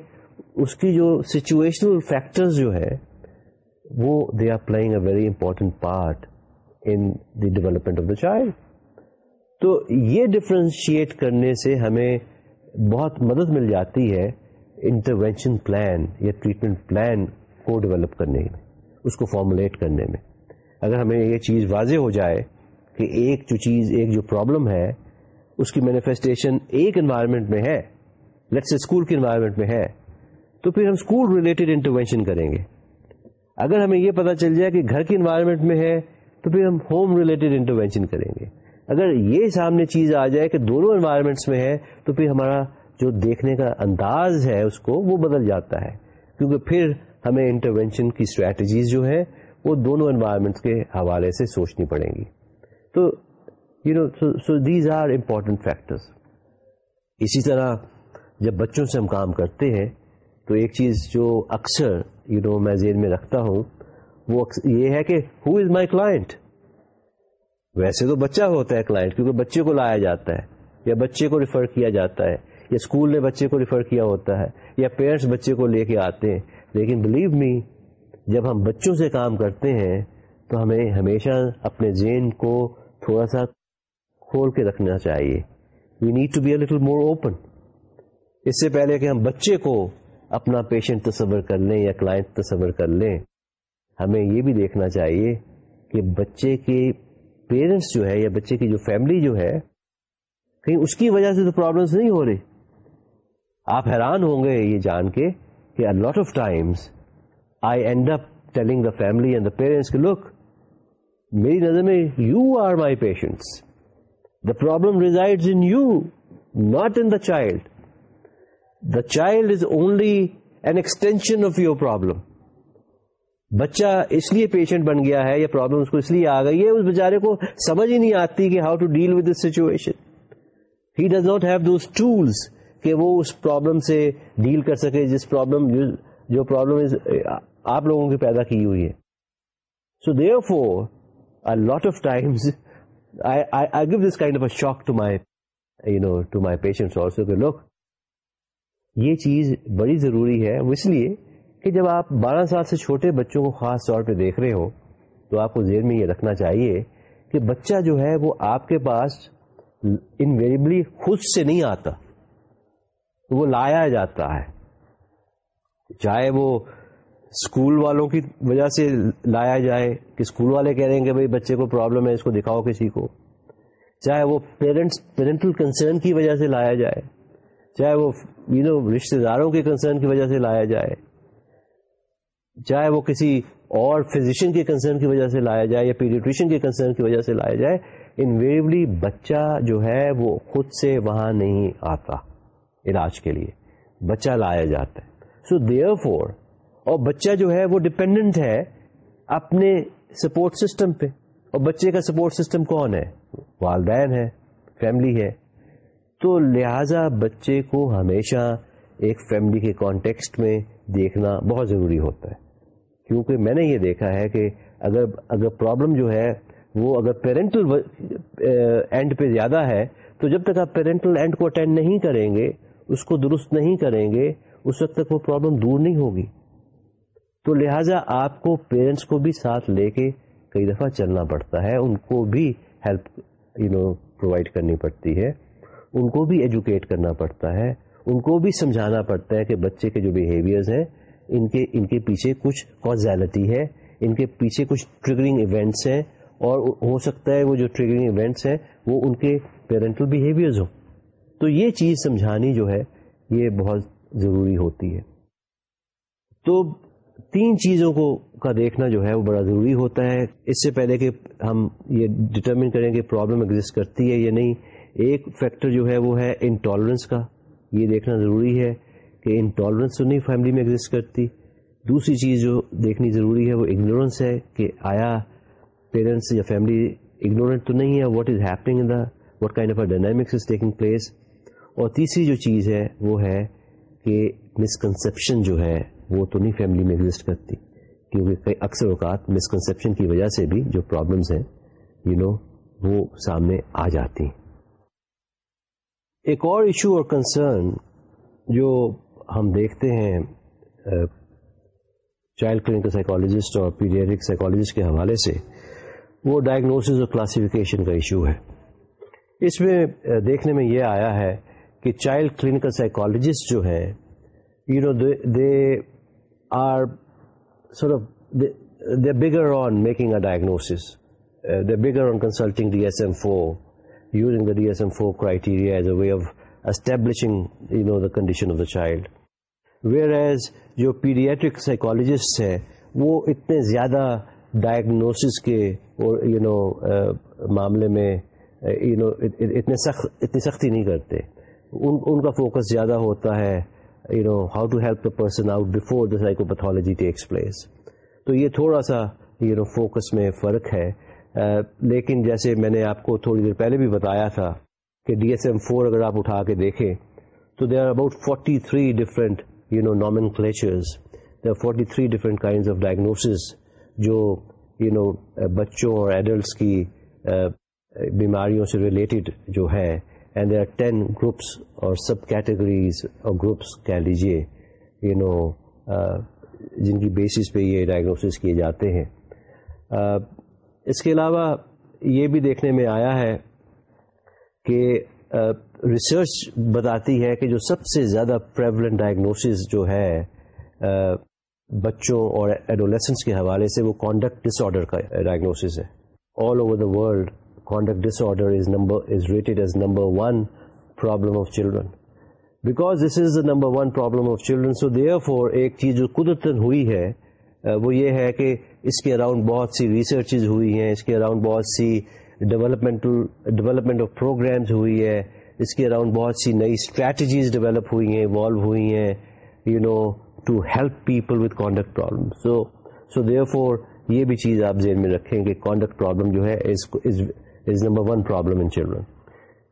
اس کی جو سچویشنل فیکٹرز جو ہے، وہ they are playing a very important part in the development of the child تو یہ ڈفرینشیٹ کرنے سے ہمیں بہت مدد مل جاتی ہے انٹروینشن پلان یا ٹریٹمنٹ پلان کو ڈیولپ کرنے میں، اس کو فارمولیٹ کرنے میں۔ اگر ہمیں یہ چیز واضح ہو جائے کہ ایک جو چیز، ایک جو پرابلم ہے، اس کی مینیفیسٹیشن ایک انوائرمنٹ میں ہے لیٹ سے اسکول کے انوائرمنٹ میں ہے تو پھر ہم اسکول ریلیٹڈ انٹروینشن کریں گے۔ اگر ہمیں یہ پتا چل جائے کہ گھر کے انوائرمنٹ میں ہے، تو پھر ہم ہوم ریلیٹڈ انٹروینشن کریں گے۔ اگر یہ سامنے چیز آ جائے کہ دونوں انوائرمنٹس میں ہے، تو پھر ہمارا جو دیکھنے کا انداز ہے، اس کو وہ بدل جاتا ہے۔ کیونکہ پھر ہمیں انٹروینشن کی اسٹریٹجیز جو ہے وہ دونوں انوائرمنٹس کے حوالے سے سوچنی پڑیں گی۔ تو you know so these are important factors اسی طرح جب بچوں سے ہم کام کرتے ہیں تو ایک چیز جو اکثر یو نو میں ذہن میں رکھتا ہوں، وہ یہ ہے کہ ہو از مائی کلائنٹ ویسے تو بچہ ہوتا ہے کلائنٹ کیونکہ بچے کو لایا جاتا ہے، یا بچے کو ریفر کیا جاتا ہے، یا اسکول نے بچے کو ریفر کیا ہوتا ہے، یا پیرنٹس بچے کو لے کے آتے ہیں، لیکن بلیو می جب ہم بچوں سے کام کرتے ہیں، تو ہمیں ہمیشہ اپنے ذہن کو تھوڑا سا کھول کے رکھنا چاہیے. We need to be a little more open اس سے پہلے کہ ہم بچے کو اپنا پیشنٹ تصور کر لیں یا کلائنٹ تصور کر لیں، ہمیں یہ بھی دیکھنا چاہیے کہ بچے کے پیرنٹس جو ہے یا بچے کی جو فیملی جو ہے، کہیں اس کی وجہ سے تو پرابلمس نہیں ہو رہی۔ آپ حیران ہوں گے یہ جان کے کہ lot of times I end up telling the family and the parents کے لک میری نظر میں you are my patients the problem reside in you not in the child the child is only an extension of your problem بچہ اس لیے patient بن گیا ہے یا پرابلم اس کو اس لیے آ گئی ہے، اس بیچارے کو سمجھ ہی نہیں آتی کہ how to deal with this situation he does not have those tools کہ وہ اس پرابلم سے ڈیل کر سکے، جس پرابلم جو پرابلم آپ لوگوں کی پیدا کی ہوئی ہے. So therefore lot of times I give this kind of a shock to my you know to my patient also کہ لوک یہ چیز بڑی ضروری ہے، وہ اس لیے کہ جب آپ بارہ سال سے چھوٹے بچوں کو خاص طور پہ دیکھ رہے ہو، تو آپ کو زیر میں یہ رکھنا چاہیے کہ بچہ جو ہے، وہ آپ کے پاس انویریبلی خود سے نہیں آتا، وہ لایا جاتا ہے۔ چاہے وہ اسکول والوں کی وجہ سے لایا جائے کہ اسکول والے کہہ رہے ہیں کہ بھائی بچے کو پرابلم ہے، اس کو دکھاؤ کسی کو۔ چاہے وہ پیرنٹس پیرنٹل کنسرن کی وجہ سے لایا جائے چاہے وہ یو نو رشتے داروں کے کنسرن کی وجہ سے لایا جائے، چاہے وہ کسی اور فزیشین کے کنسرن کی وجہ سے لایا جائے یا پیڈیٹریشن کے کنسرن کی وجہ سے لایا جائے انویریبلی بچہ جو ہے وہ خود سے وہاں نہیں آتا علاج کے لیے، بچہ لایا جاتا ہے۔ سو دیئر فور اور بچہ جو ہے وہ ڈپینڈنٹ ہے اپنے سپورٹ سسٹم پہ، اور بچے کا سپورٹ سسٹم کون ہے؟ والدین ہے فیملی ہے۔ تو لہذا بچے کو ہمیشہ ایک فیملی کے کانٹیکسٹ میں دیکھنا بہت ضروری ہوتا ہے۔ کیونکہ میں نے یہ دیکھا ہے کہ اگر اگر پرابلم جو ہے وہ اگر پیرنٹل اینڈ پہ زیادہ ہے، تو جب تک آپ پیرنٹل اینڈ کو اٹینڈ نہیں کریں گے، اس کو درست نہیں کریں گے، اس وقت تک وہ پرابلم دور نہیں ہوگی۔ تو لہٰذا آپ کو پیرنٹس کو بھی ساتھ لے کے کئی دفعہ چلنا پڑتا ہے، ان کو بھی ہیلپ یو نو پرووائڈ کرنی پڑتی ہے۔ ان کو بھی ایجوکیٹ کرنا پڑتا ہے، ان کو بھی سمجھانا پڑتا ہے کہ بچے کے جو بیہیویئرز ہیں، ان کے ان کے پیچھے کچھ کازیلٹی ہے، ان کے پیچھے کچھ ٹریگرنگ ایونٹس ہیں اور ہو سکتا ہے وہ جو ٹریگرنگ ایونٹس ہیں، وہ ان کے پیرنٹل بیہیویئرز ہوں۔ تو یہ چیز سمجھانی جو ہے، یہ بہت ضروری ہوتی ہے۔ تو تین چیزوں کو، کا دیکھنا جو ہے، وہ بڑا ضروری ہوتا ہے۔ اس سے پہلے کہ ہم یہ ڈٹرمن کریں کہ پرابلم ایگزٹ کرتی ہے یا نہیں ایک فیکٹر جو ہے وہ ہے انٹالرنس کا۔ یہ دیکھنا ضروری ہے کہ انٹالرنس تو نہیں فیملی میں ایگزسٹ کرتی۔ دوسری چیز جو دیکھنی ضروری ہے وہ اگنورینس ہے کہ آیا پیرنٹس یا فیملی اگنورینٹ تو نہیں ہے۔ What is happening in the what kind of dynamics is taking place اور تیسری جو چیز ہے وہ ہے کہ مسکنسیپشن جو ہے وہ تو نہیں فیملی میں ایگزسٹ کرتی۔ کیونکہ اکثر اوقات مسکنسیپشن کی وجہ سے بھی جو پرابلمس ہیں یو you نو know, وہ سامنے آ جاتی۔ ہیں ایک اور ایشو اور کنسرن جو ہم دیکھتے ہیں چائلڈ کلینکل سائیکالوجسٹ اور پیڈیٹرک سائیکالوجسٹ کے حوالے سے، وہ ڈائگنوسز اور کلاسیفیکیشن کا ایشو ہے۔ اس میں دیکھنے میں یہ آیا ہے کہ چائلڈ کلینکل سائیکالوجسٹ جو ہے you know they are they bigger on making a diagnosis they bigger on consulting D S M four using the D S M four criteria as a way of establishing you know the condition of the child whereas جو paediatric psychologist ہیں وہ اتنے زیادہ diagnosis کے you نو معاملے میں you نو اتنے سخت اتنی سختی نہیں کرتے ان ان کا فوکس زیادہ ہوتا ہے you know how to help the person out before the psychopathology takes place تو یہ تھوڑا سا یو نو فوکس میں فرق ہے لیکن جیسے میں نے آپ کو تھوڑی دیر پہلے بھی بتایا تھا کہ ڈی ایس ایم فور اگر آپ اٹھا کے دیکھیں، تو they are about forty three different you know nomenclatures they are forty three different kind of diagnosis جو یو نو بچوں اور ایڈلٹس کی بیماریوں سے ریلیٹڈ جو ہے and they are ten groups اور سب کیٹیگریز اور گروپس کہہ لیجیے یو نو جن کی بیسس پہ یہ ڈائگنوسس کیے جاتے ہیں۔ اس کے علاوہ یہ بھی دیکھنے میں آیا ہے کہ ریسرچ بتاتی ہے کہ جو سب سے زیادہ پریولنٹ ڈائگنوسز جو ہے بچوں اور ایڈولیسنس کے حوالے سے وہ کانڈکٹ ڈس آرڈر کا ڈائگنوسز ہے۔ All over the world conduct disorder is number is rated as number one problem of children because this is the number one problem of children so therefore ایک چیز جو قدرتن ہوئی ہے وہ یہ ہے کہ اس کے اراؤنڈ بہت سی ریسرچز ہوئی ہیں، اس کے اراؤنڈ بہت سی ڈیولپمنٹل ڈیولپمنٹ آف پروگرامز ہوئی ہے اس کے اراؤنڈ بہت سی نئی اسٹریٹجیز ڈیولپ ہوئی ہیں ایوالو ہوئی ہیں you know to help people with conduct problem so so therefore یہ بھی چیز آپ ذہن میں رکھیں کہ کانڈکٹ پرابلم جو ہے is number one problem in children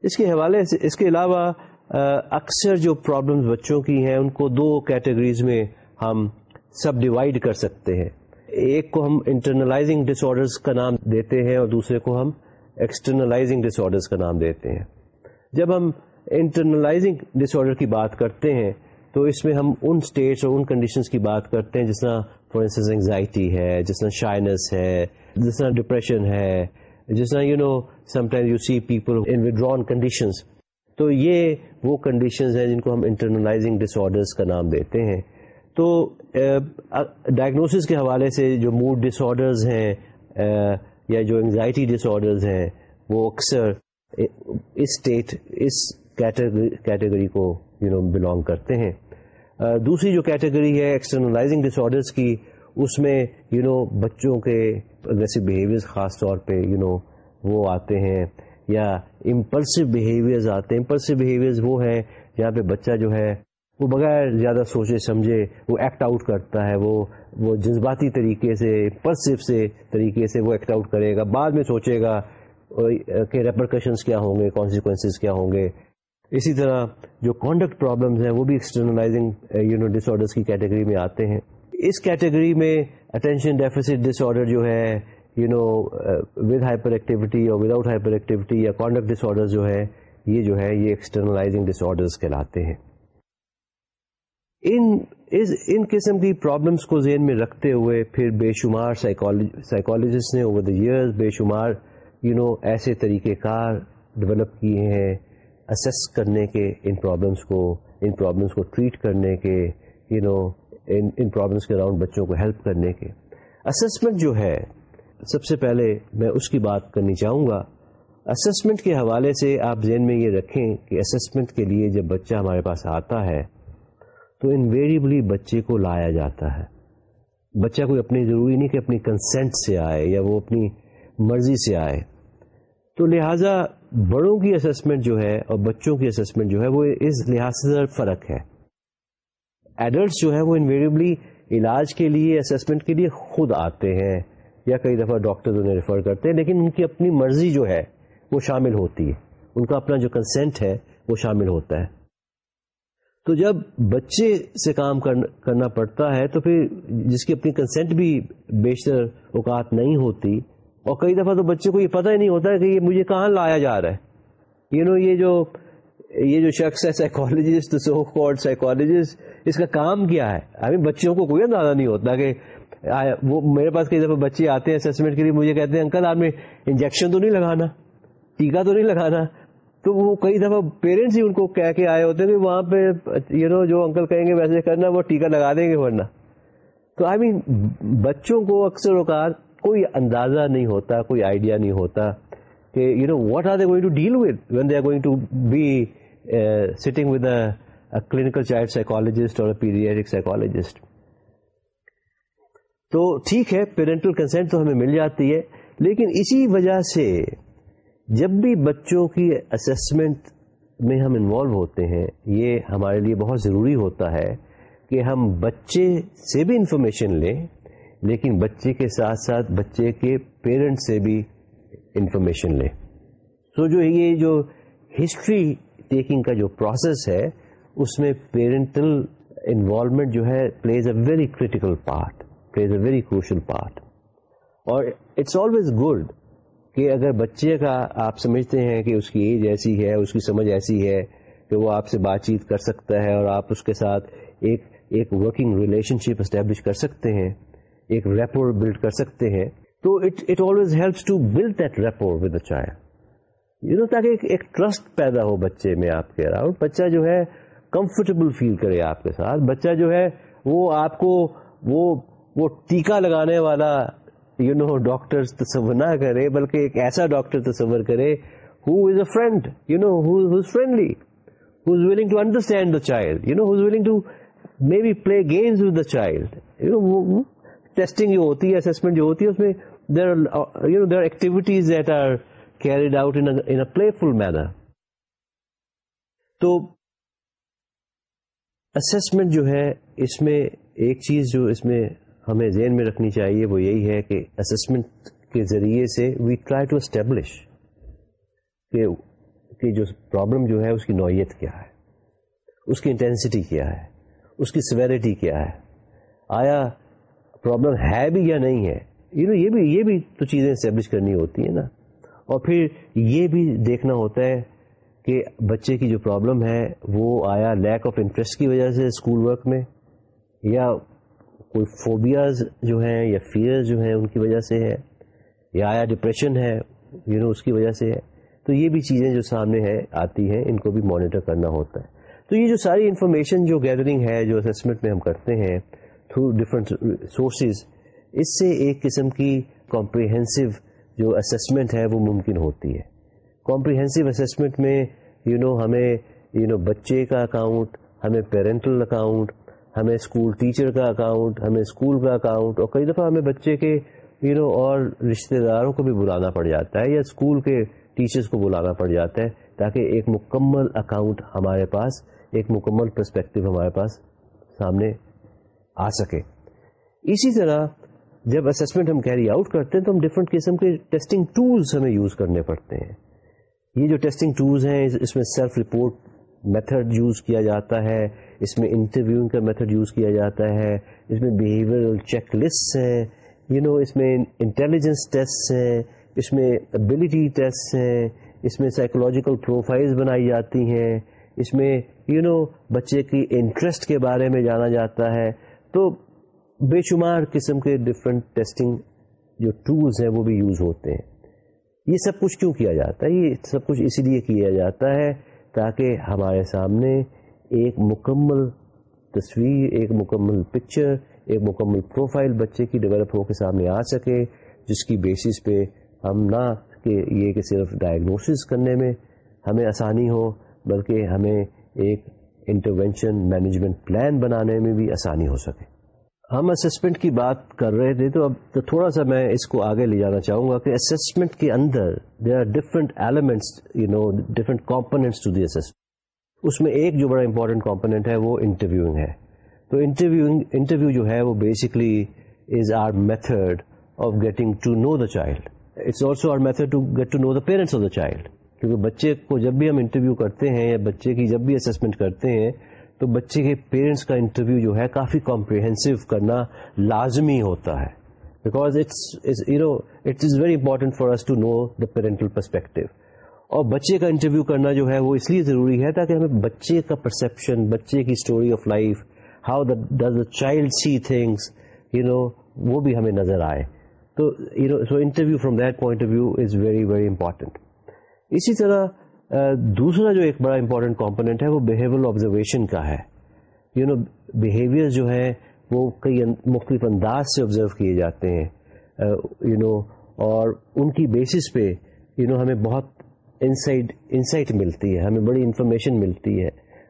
اس کے حوالے سے اس کے علاوہ اکثر جو پرابلمس بچوں کی ہیں، ان کو دو کیٹیگریز میں ہم سب ڈیوائڈ کر سکتے ہیں۔ ایک کو ہم انٹرنلائزنگ ڈس آرڈرس کا نام دیتے ہیں اور دوسرے کو ہم ایکسٹرنلائزنگ ڈس آرڈرس کا نام دیتے ہیں۔ جب ہم انٹرنلائزنگ ڈس آرڈر کی بات کرتے ہیں، تو اس میں ہم ان اسٹیٹس اور ان کنڈیشنز کی بات کرتے ہیں، جس طرح فار انسٹنس انگزائٹی ہے، جس طرح شائنس ہے، جس طرح ڈپریشن ہے، جس طرح you know sometime you see people in withdrawn conditions تو یہ وہ کنڈیشنز ہیں جن کو ہم انٹرنلائزنگ ڈس آرڈرس کا نام دیتے ہیں۔ تو ڈائگنوسس کے حوالے سے جو موڈ ڈس آرڈرز ہیں یا جو انگزائٹی ڈس آرڈرز ہیں، وہ اکثر اس اسٹیٹ اس کیٹیگری کو یو نو بلانگ کرتے ہیں۔ دوسری جو کیٹیگری ہے ایکسٹرنلائزنگ ڈس آرڈرس کی، اس میں یو نو بچوں کے اگریسو بیہیویئر خاص طور پہ یو نو وہ آتے ہیں۔ یا امپلسو بیہیویئرز آتے ہیں۔ امپلسو بیہیویئرز وہ ہیں جہاں پہ بچہ جو ہے وہ بغیر زیادہ سوچے سمجھے وہ ایکٹ آؤٹ کرتا ہے، وہ وہ جذباتی طریقے سے پرسو سے طریقے سے وہ ایکٹ آؤٹ کرے گا۔ بعد میں سوچے گا کہ ریپرکشنس کیا ہوں گے کانسیکوینسز کیا ہوں گے۔ اسی طرح جو کانڈکٹ پرابلمس ہیں، وہ بھی externalising you know disorders کی کیٹیگری میں آتے ہیں۔ اس کیٹیگری میں اٹینشن ڈیفیسٹ ڈس آرڈر جو ہے you know with hyperactivity اور وداؤٹ ہائپر ایکٹیویٹی یا کانڈکٹ ڈس آرڈر جو ہے، یہ جو ہے، یہ ایکسٹرنلائزنگ ڈس آرڈرس کہلاتے ہیں۔ ان ان قسم کی پرابلمس کو ذہن میں رکھتے ہوئے پھر بے شمار سائیکالوجسٹ نے اوور دا ایئرز بے شمار یو نو ایسے طریقہ کار ڈیولپ کیے ہیں اسیس کرنے کے ان پرابلمس کو، ان پرابلمس کو ٹریٹ کرنے کے یو نو ان پرابلمس کے اراؤنڈ بچوں کو ہیلپ کرنے کے۔ اسسمنٹ جو ہے، سب سے پہلے میں اس کی بات کرنی چاہوں گا۔ اسسمنٹ کے حوالے سے آپ ذہن میں یہ رکھیں کہ اسسمنٹ کے لیے جب بچہ ہمارے پاس آتا ہے تو انویریبلی بچے کو لایا جاتا ہے۔ بچہ کوئی اپنی ضروری نہیں کہ اپنی کنسینٹ سے آئے یا وہ اپنی مرضی سے آئے۔ تو لہٰذا بڑوں کی اسسمنٹ جو ہے اور بچوں کی اسسمنٹ جو ہے وہ اس لحاظ سے فرق ہے۔ ایڈلٹس جو ہے وہ انویریبلی علاج کے لیے اسسمنٹ کے لیے خود آتے ہیں یا کئی دفعہ ڈاکٹر انہیں ریفر کرتے ہیں، لیکن ان کی اپنی مرضی جو ہے وہ شامل ہوتی ہے۔ ان کا اپنا جو کنسینٹ ہے وہ شامل ہوتا ہے۔ تو جب بچے سے کام کرنا پڑتا ہے تو پھر جس کی اپنی کنسینٹ بھی بیشتر اوقات نہیں ہوتی اور کئی دفعہ تو بچے کو یہ پتہ ہی نہیں ہوتا کہ یہ مجھے کہاں لایا جا رہا ہے۔ یو نو یہ جو یہ جو شخص ہے سائیکالوجسٹ سو کالڈ سائیکالوجسٹ اس کا کام کیا ہے؟ ابھی بچوں کو کوئی اندازہ نہیں ہوتا کہ وہ میرے پاس کئی دفعہ بچے آتے ہیں اسسمنٹ کے لیے، مجھے کہتے ہیں، انکل آپ نے انجیکشن تو نہیں لگانا؟ ٹیکا تو نہیں لگانا؟ تو وہ کئی دفعہ پیرنٹس ہی ان کو کہہ کے آئے ہوتے ہیں کہ وہاں پہ یو نو جو انکل کہیں گے ویسے کرنا، وہ ٹیکا لگا دیں گے ورنہ۔ تو آئی مین بچوں کو اکثر اوقات کوئی اندازہ نہیں ہوتا، کوئی آئیڈیا نہیں ہوتا کہ you know what are they going to deal with when they are going to be sitting with clinical child psychologist اور پیریڈک سائیکولوجسٹ تو ٹھیک ہے پیرنٹل کنسینٹ تو ہمیں مل جاتی ہے، لیکن اسی وجہ سے جب بھی بچوں کی اسسمنٹ میں ہم انوالو ہوتے ہیں، یہ ہمارے لیے بہت ضروری ہوتا ہے کہ ہم بچے سے بھی انفارمیشن لیں، لیکن بچے کے ساتھ ساتھ بچے کے پیرنٹ سے بھی انفارمیشن لیں۔ سو جو یہ جو ہسٹری ٹیکنگ کا جو پروسیس ہے، اس میں پیرنٹل انوالومنٹ جو ہے plays a very critical part plays a very crucial part اور اٹس آلویز گڈ کہ اگر بچے کا آپ سمجھتے ہیں کہ اس کی ایج ایسی ہے، اس کی سمجھ ایسی ہے کہ وہ آپ سے بات چیت کر سکتا ہے اور آپ اس کے ساتھ ایک ایک ورکنگ ریلیشن شپ اسٹیبلش کر سکتے ہیں، ایک ریپور بلڈ کر سکتے ہیں، تو it it always helps to build that rapport with a child you know تاکہ ایک ٹرسٹ پیدا ہو بچے میں آپ کہہ رہا ہوں بچہ جو ہے کمفرٹیبل فیل کرے آپ کے ساتھ. بچہ جو ہے وہ آپ کو، وہ وہ ٹیکا لگانے والا یو نو ڈاکٹر تصور نہ کرے بلکہ ایک ایسا ڈاکٹر تصور کرے who is a friend you know who's friendly who is willing to understand the child you know who's willing to may be play games with the child testing جو ہوتی ہے اسسمنٹ جو ہوتی ہے اس میں there you know there activities that are carried out in playful manner تو assessment جو ہے اس میں ایک چیز جو اس میں ہمیں ذہن میں رکھنی چاہیے، وہ یہی ہے کہ اسسمنٹ کے ذریعے سے وی ٹرائی ٹو اسٹیبلش کہ جو پرابلم جو ہے اس کی نوعیت کیا ہے، اس کی انٹینسٹی کیا ہے، اس کی سویرٹی کیا ہے۔ آیا پرابلم ہے بھی یا نہیں ہے؟ یو نو یہ بھی یہ بھی تو چیزیں اسٹیبلش کرنی ہوتی ہیں نا۔ اور پھر یہ بھی دیکھنا ہوتا ہے کہ بچے کی جو پرابلم ہے، وہ آیا لیک آف انٹرسٹ کی وجہ سے اسکول ورک میں یا کوئی فوبیاز جو ہیں یا فیئر جو ہیں ان کی وجہ سے ہے، یا آیا ڈپریشن ہے یو نو اس کی وجہ سے ہے۔ تو یہ بھی چیزیں جو سامنے ہے آتی ہیں، ان کو بھی مانیٹر کرنا ہوتا ہے۔ تو یہ جو ساری انفارمیشن جو گیدرنگ ہے، جو اسسمنٹ میں ہم کرتے ہیں تھرو ڈفرنٹ سورسز اس سے ایک قسم کی کمپریہنسو جو اسسمنٹ ہے، وہ ممکن ہوتی ہے۔ کمپریہنسو اسسمنٹ میں یو نو ہمیں یو نو بچے کا اکاؤنٹ ہمیں پیرنٹل اکاؤنٹ ہمیں اسکول ٹیچر کا اکاؤنٹ ہمیں اسکول کا اکاؤنٹ اور کئی دفعہ ہمیں بچے کے یو نو اور رشتہ داروں کو بھی بلانا پڑ جاتا ہے یا اسکول کے ٹیچرس کو بلانا پڑ جاتا ہے تاکہ ایک مکمل اکاؤنٹ ہمارے پاس، ایک مکمل پرسپیکٹو ہمارے پاس سامنے آ سکے۔ اسی طرح جب اسسمنٹ ہم کیری آؤٹ کرتے ہیں تو ہم ڈفرینٹ قسم کے ٹیسٹنگ ٹولس ہمیں یوز کرنے پڑتے ہیں۔ یہ جو ٹیسٹنگ ٹولس ہیں، اس میں سیلف رپورٹ میتھڈ یوز کیا جاتا ہے، اس میں انٹرویو کا میتھڈ یوز کیا جاتا ہے، اس میں بیہیویئر چیک لسٹ ہیں یو نو اس میں انٹیلیجنس ٹیسٹ ہیں، اس میں ابلٹی ٹیسٹ ہیں، اس میں سائیکولوجیکل پروفائلز بنائی جاتی ہیں، اس میں یو نو بچے کی انٹرسٹ کے بارے میں جانا جاتا ہے۔ تو بے شمار قسم کے ڈفرینٹ ٹیسٹنگ جو ٹولز ہیں وہ بھی یوز ہوتے ہیں۔ یہ سب کچھ کیوں کیا جاتا ہے؟ یہ سب کچھ اسی لیے کیا جاتا ہے تاکہ ہمارے سامنے ایک مکمل تصویر، ایک مکمل پکچر ایک مکمل پروفائل بچے کی ڈیولپ ہو کے سامنے آ سکے، جس کی بیسس پہ ہم نہ کہ یہ کہ صرف ڈائگنوسس کرنے میں ہمیں آسانی ہو، بلکہ ہمیں ایک انٹروینشن مینجمنٹ پلان بنانے میں بھی آسانی ہو سکے۔ ہم اسسمنٹ کی بات کر رہے تھے تو اب تو تھوڑا سا میں اس کو آگے لے جانا چاہوں گا کہ اسسمنٹ کے اندر there are different elements you know different components to the assessment اس میں ایک جو بڑا امپورٹنٹ کمپونیٹ ہے وہ انٹرویوئنگ ہے۔ تو انٹرویو انٹرویو جو ہے وہ basically is our method of getting to know the child it's also our method to get to know the parents of the child کیونکہ بچے کو جب بھی ہم انٹرویو کرتے ہیں یا بچے کی جب بھی اسسمنٹ کرتے ہیں تو بچے کے پیرنٹس کا انٹرویو جو ہے کافی کمپریہنسو کرنا لازمی ہوتا ہے۔ Because it's you know it is very important for us to know the parental perspective اور بچے کا انٹرویو کرنا جو ہے وہ اس لیے ضروری ہے تاکہ ہمیں بچے کا پرسپشن بچے کی story of life how does the child see things you know وہ بھی ہمیں نظر آئے۔ تو you know so interview from that point of view is very very important اسی طرح دوسرا جو ایک بڑا امپورٹنٹ کمپوننٹ ہے، وہ بہیویئر آبزرویشن کا ہے۔ یو نو بہیویئر جو ہے وہ کئی مختلف انداز سے آبزرو کیے جاتے ہیں۔ یو نو اور ان کی بیسس پہ یو نو ہمیں بہت انسائٹ انسائٹ ملتی ہے، ہمیں بڑی انفارمیشن ملتی ہے۔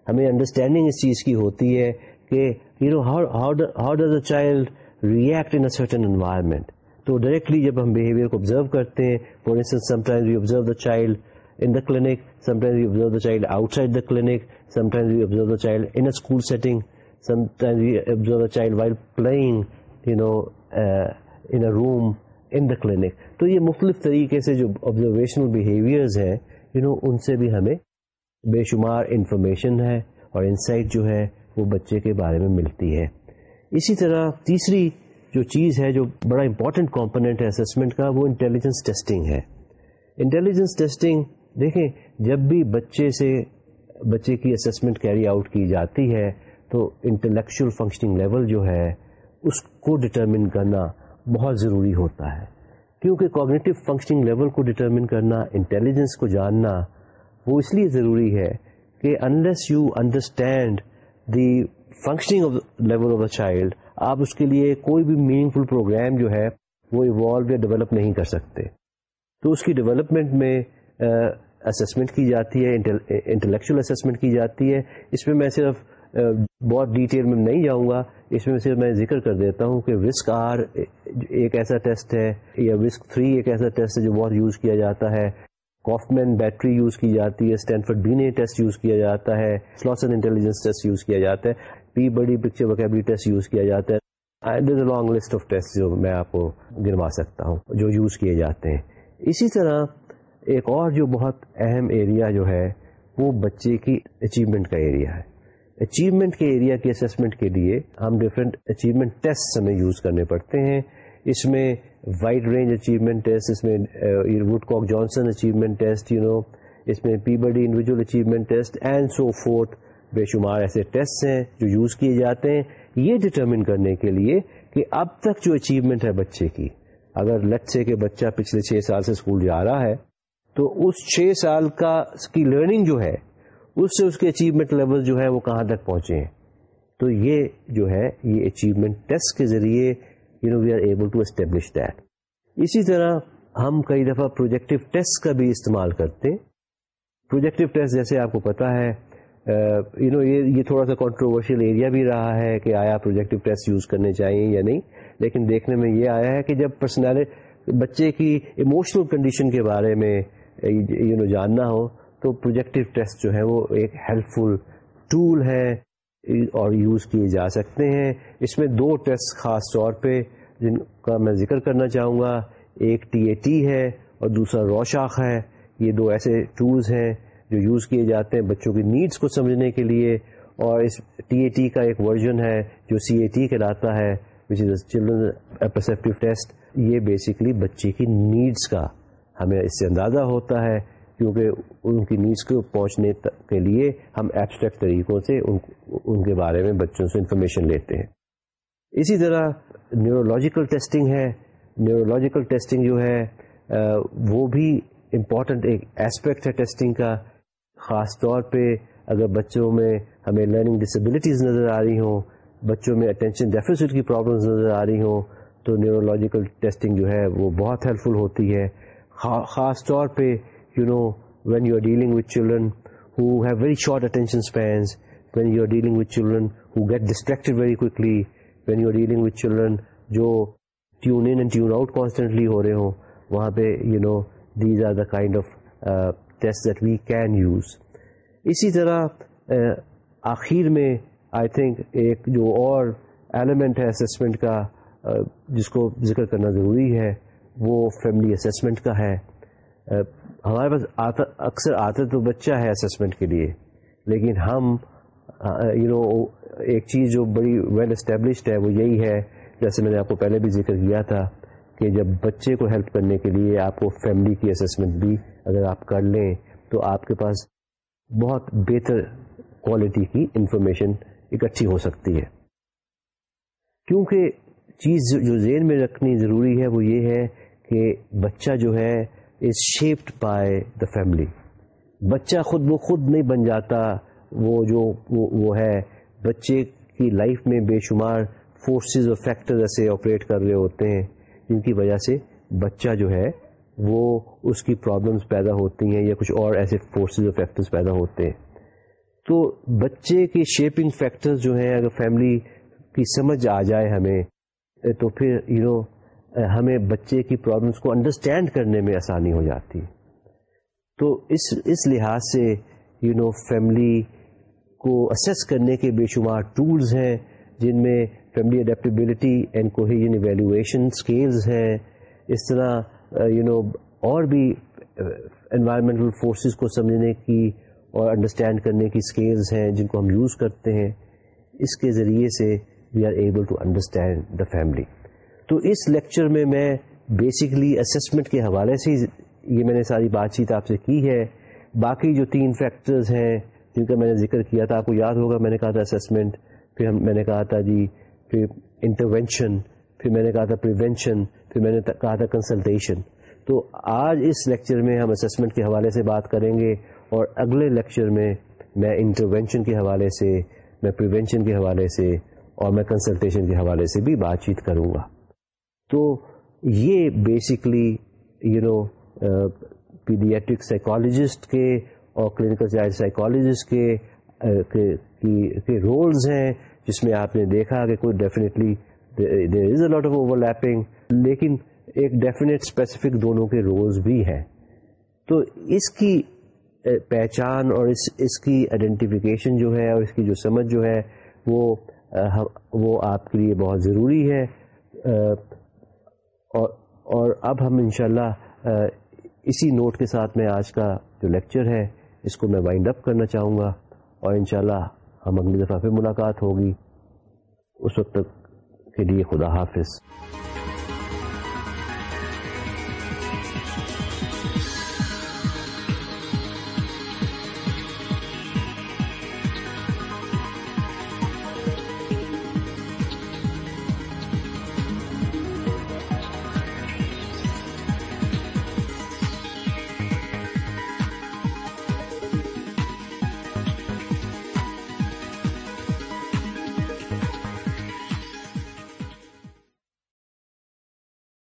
ہمیں انڈرسٹینڈنگ اس چیز کی ہوتی ہے کہ you know how does a child react in certain environment تو ڈائریکٹلی جب ہم بہیویئر کو آبزرو کرتے ہیں for instance sometimes we observe the child in the clinic sometimes we observe the child outside the clinic sometimes we observe the child in school setting sometimes we observe a child while playing you know uh, in a room in the clinic. تو یہ مختلف طریقے سے جو observational behaviours ہیں you know ان سے بھی ہمیں بے شمار انفارمیشن ہے اور انسائٹ جو ہے وہ بچے کے بارے میں ملتی ہے۔ اسی طرح تیسری جو چیز ہے جو بڑا امپورٹنٹ کمپوننٹ ہے اسسمنٹ کا وہ انٹیلیجنس ٹیسٹنگ ہے۔ انٹیلیجنس ٹیسٹنگ دیکھیں، جب بھی بچے سے بچے کی اسسمنٹ کیری آؤٹ کی جاتی ہے، تو انٹلیکچل فنکشننگ لیول جو ہے، اس کو ڈٹرمن کرنا بہت ضروری ہوتا ہے۔ کیونکہ کوگنیٹو فنکشننگ لیول کو ڈٹرمن کرنا انٹیلیجنس کو جاننا، وہ اس لیے ضروری ہے کہ unless you understand the functioning of level of the child آپ اس کے لیے کوئی بھی میننگ فل پروگرام جو ہے، وہ ایوالو یا ڈیولپ نہیں کر سکتے۔ تو اس کی ڈیولپمنٹ میں اسسمنٹ کی جاتی ہے انٹلیکچل اسسمنٹ کی جاتی ہے۔ اس میں میں صرف بہت ڈیٹیل میں نہیں جاؤں گا۔ اس میں صرف میں ذکر کر دیتا ہوں کہ وسک آر ایک ایسا ٹیسٹ ہے یا وسک تھری ایک ایسا ٹیسٹ ہے جو بہت یوز کیا جاتا ہے۔ کافمین بیٹری یوز کی جاتی ہے۔ اسٹینفرڈ بینے ٹیسٹ یوز کیا جاتا ہے۔ سلوسن انٹیلیجنس ٹیسٹ یوز کیا جاتا ہے۔ پی بڑی پکچر وکیبلی ٹیسٹ یوز کیا جاتا ہے۔ لانگ لسٹ آف ٹیسٹ جو میں آپ کو گنوا سکتا ہوں، جو یوز کیے جاتے ہیں۔ اسی طرح ایک اور جو بہت اہم ایریا جو ہے، وہ بچے کی اچیومنٹ کا ایریا ہے۔ اچیومنٹ کے ایریا کی اسسمنٹ کے لیے ہم ڈفرینٹ اچیومنٹ ٹیسٹ ہمیں یوز کرنے پڑتے ہیں۔ اس میں وائڈ رینج اچیومنٹ ٹیسٹ اس میں Woodcock Johnson achievement test you know اس میں Peabody individual achievement test and so forth بے شمار ایسے ٹیسٹ ہیں جو یوز کیے جاتے ہیں۔ یہ ڈٹرمن کرنے کے لیے کہ اب تک جو اچیومنٹ ہے بچے کی، اگر لٹ سے کہ بچہ پچھلے چھ سال سے اسکول جا رہا ہے تو اس چھ سال کا کی لرننگ جو ہے، اس سے اس کے اچیومنٹ لیول جو ہے وہ کہاں تک پہنچے ہیں؟ تو یہ جو ہے، یہ اچیومنٹ ٹیسٹ کے ذریعے you know we are able to establish that اسی طرح ہم کئی دفعہ پروجیکٹو ٹیسٹ کا بھی استعمال کرتے ہیں۔ پروجیکٹو ٹیسٹ جیسے آپ کو پتا ہے یو نو یہ تھوڑا سا کانٹروورشل ایریا بھی رہا ہے کہ آیا پروجیکٹو ٹیسٹ یوز کرنے چاہیے یا نہیں۔ لیکن دیکھنے میں یہ آیا ہے کہ جب پرسنالٹی بچے کی ایموشنل کنڈیشن کے بارے میں یو نو جاننا ہو، تو پروجیکٹو ٹیسٹ جو ہے وہ ایک ہیلپ فل ٹول ہے اور یوز کیے جا سکتے ہیں۔ اس میں دو ٹیسٹ خاص طور پہ جن کا میں ذکر کرنا چاہوں گا۔ ایک ٹی اے ٹی ہے اور دوسرا روشاخ ہے۔ یہ دو ایسے ٹولز ہیں جو یوز کیے جاتے ہیں بچوں کی نیڈس کو سمجھنے کے لیے۔ اور اس ٹی اے ٹی کا ایک ورژن ہے جو سی اے ٹی کہلاتا ہے which is children perceptive test یہ بیسکلی بچے کی نیڈس کا ہمیں اس سے اندازہ ہوتا ہے کیونکہ ان کی نیڈس کو پہنچنے کے لیے ہم ایبسٹریکٹ طریقوں سے ان ان کے بارے میں بچوں سے انفارمیشن لیتے ہیں۔ اسی طرح نیورولوجیکل ٹیسٹنگ ہے۔ نیورولوجیکل ٹیسٹنگ جو ہے وہ بھی امپورٹنٹ ایک ایسپیکٹ ہے ٹیسٹنگ کا۔ خاص طور پہ اگر بچوں میں ہمیں لرننگ ڈسیبلٹیز نظر آ رہی ہوں، بچوں میں اٹینشن ڈیفیسٹ کی پرابلمز نظر آ رہی ہوں، تو نیورولوجیکل ٹیسٹنگ جو ہے وہ بہت ہیلپ فل ہوتی ہے۔ خاص طور پہ you know when you are dealing with children who have very short attention spans when you are dealing with children who get distracted very quickly when you are dealing with children جو tune in and tune out constantly ہو رہے ہوں، وہاں پہ you know these are the kind of test that we can use اسی طرح uh, آخر میں I think ایک جو اور ایلیمنٹ ہے اسسمنٹ کا uh, جس کو ذکر کرنا ضروری ہے وہ فیملی اسسمنٹ کا ہے۔ ہمارے پاس آتا، اکثر آتا تو بچہ ہے اسسمنٹ کے لیے، لیکن ہم یو نو ایک چیز جو بڑی ویل اسٹیبلشڈ ہے وہ یہی ہے، جیسے میں نے آپ کو پہلے بھی ذکر کیا تھا کہ جب بچے کو ہیلپ کرنے کے لیے آپ کو فیملی کی اسسمنٹ بھی اگر آپ کر لیں تو آپ کے پاس بہت بہتر کوالٹی کی انفارمیشن اکٹھی ہو سکتی ہے۔ کیونکہ چیز جو ذہن میں رکھنی ضروری ہے وہ یہ ہے کہ بچہ جو ہے is shaped by the family بچہ خود وہ خود نہیں بن جاتا وہ جو، وہ ہے بچے کی لائف میں بے شمار فورسز اور فیکٹر ایسے آپریٹ کر رہے ہوتے ہیں جن کی وجہ سے بچہ جو ہے وہ اس کی پرابلمس پیدا ہوتی ہیں یا کچھ اور ایسے فورسز اور فیکٹرز پیدا ہوتے ہیں۔ تو بچے کے شیپنگ فیکٹرز جو ہیں، اگر فیملی کی سمجھ آ جائے ہمیں تو پھر یو نو ہمیں بچے کی پرابلمس کو انڈرسٹینڈ کرنے میں آسانی ہو جاتی۔ ہے تو اس اس لحاظ سے یو نو فیملی کو اسیس کرنے کے بے شمار ٹولز ہیں جن میں family adaptability and cohesion evaluation scales ہیں۔ اس طرح یو نو اور بھی انوائرمنٹل فورسز کو سمجھنے کی اور انڈرسٹینڈ کرنے کی اسکیلز ہیں جن کو ہم یوز کرتے ہیں۔ اس کے ذریعے سے we are able to understand the family تو اس لیکچر میں میں بیسکلی اسسمنٹ کے حوالے سے یہ میں نے ساری بات چیت آپ سے کی ہے۔ باقی جو تین فیکٹرز ہیں جن کا میں نے ذکر کیا تھا، آپ کو یاد ہوگا، میں نے کہا تھا اسسمنٹ پھر میں نے کہا تھا جی پھر انٹروینشن پھر میں نے کہا تھا پریونشن پھر میں نے کہا تھا کنسلٹیشن تو آج اس لیکچر میں ہم اسسمنٹ کے حوالے سے بات کریں گے اور اگلے لیکچر میں میں انٹروینشن کے حوالے سے، میں پریونشن کے حوالے سے اور میں کنسلٹیشن کے حوالے سے بھی بات چیت کروں گا۔ تو یہ basically you know pediatric psychologist کے اور کلینکل چائلڈ سائیکالوجسٹ کے uh, رولز ہیں، جس میں آپ نے دیکھا کہ کوئی definitely there is a lot of overlapping لیکن ایک ڈیفینیٹ اسپیسیفک دونوں کے رولز بھی ہیں۔ تو اس کی uh, پہچان اور اس اس کی آئیڈینٹیفیکیشن جو ہے اور اس کی جو سمجھ جو ہے وہ وہ آپ کے لیے بہت ضروری ہے۔ اور اور اب ہم انشاءاللہ اسی نوٹ کے ساتھ میں آج کا جو لیکچر ہے، اس کو میں وائنڈ اپ کرنا چاہوں گا۔ اور انشاءاللہ ہم اگلی دفعہ پھر ملاقات ہوگی۔ اس وقت تک کے لیے خدا حافظ۔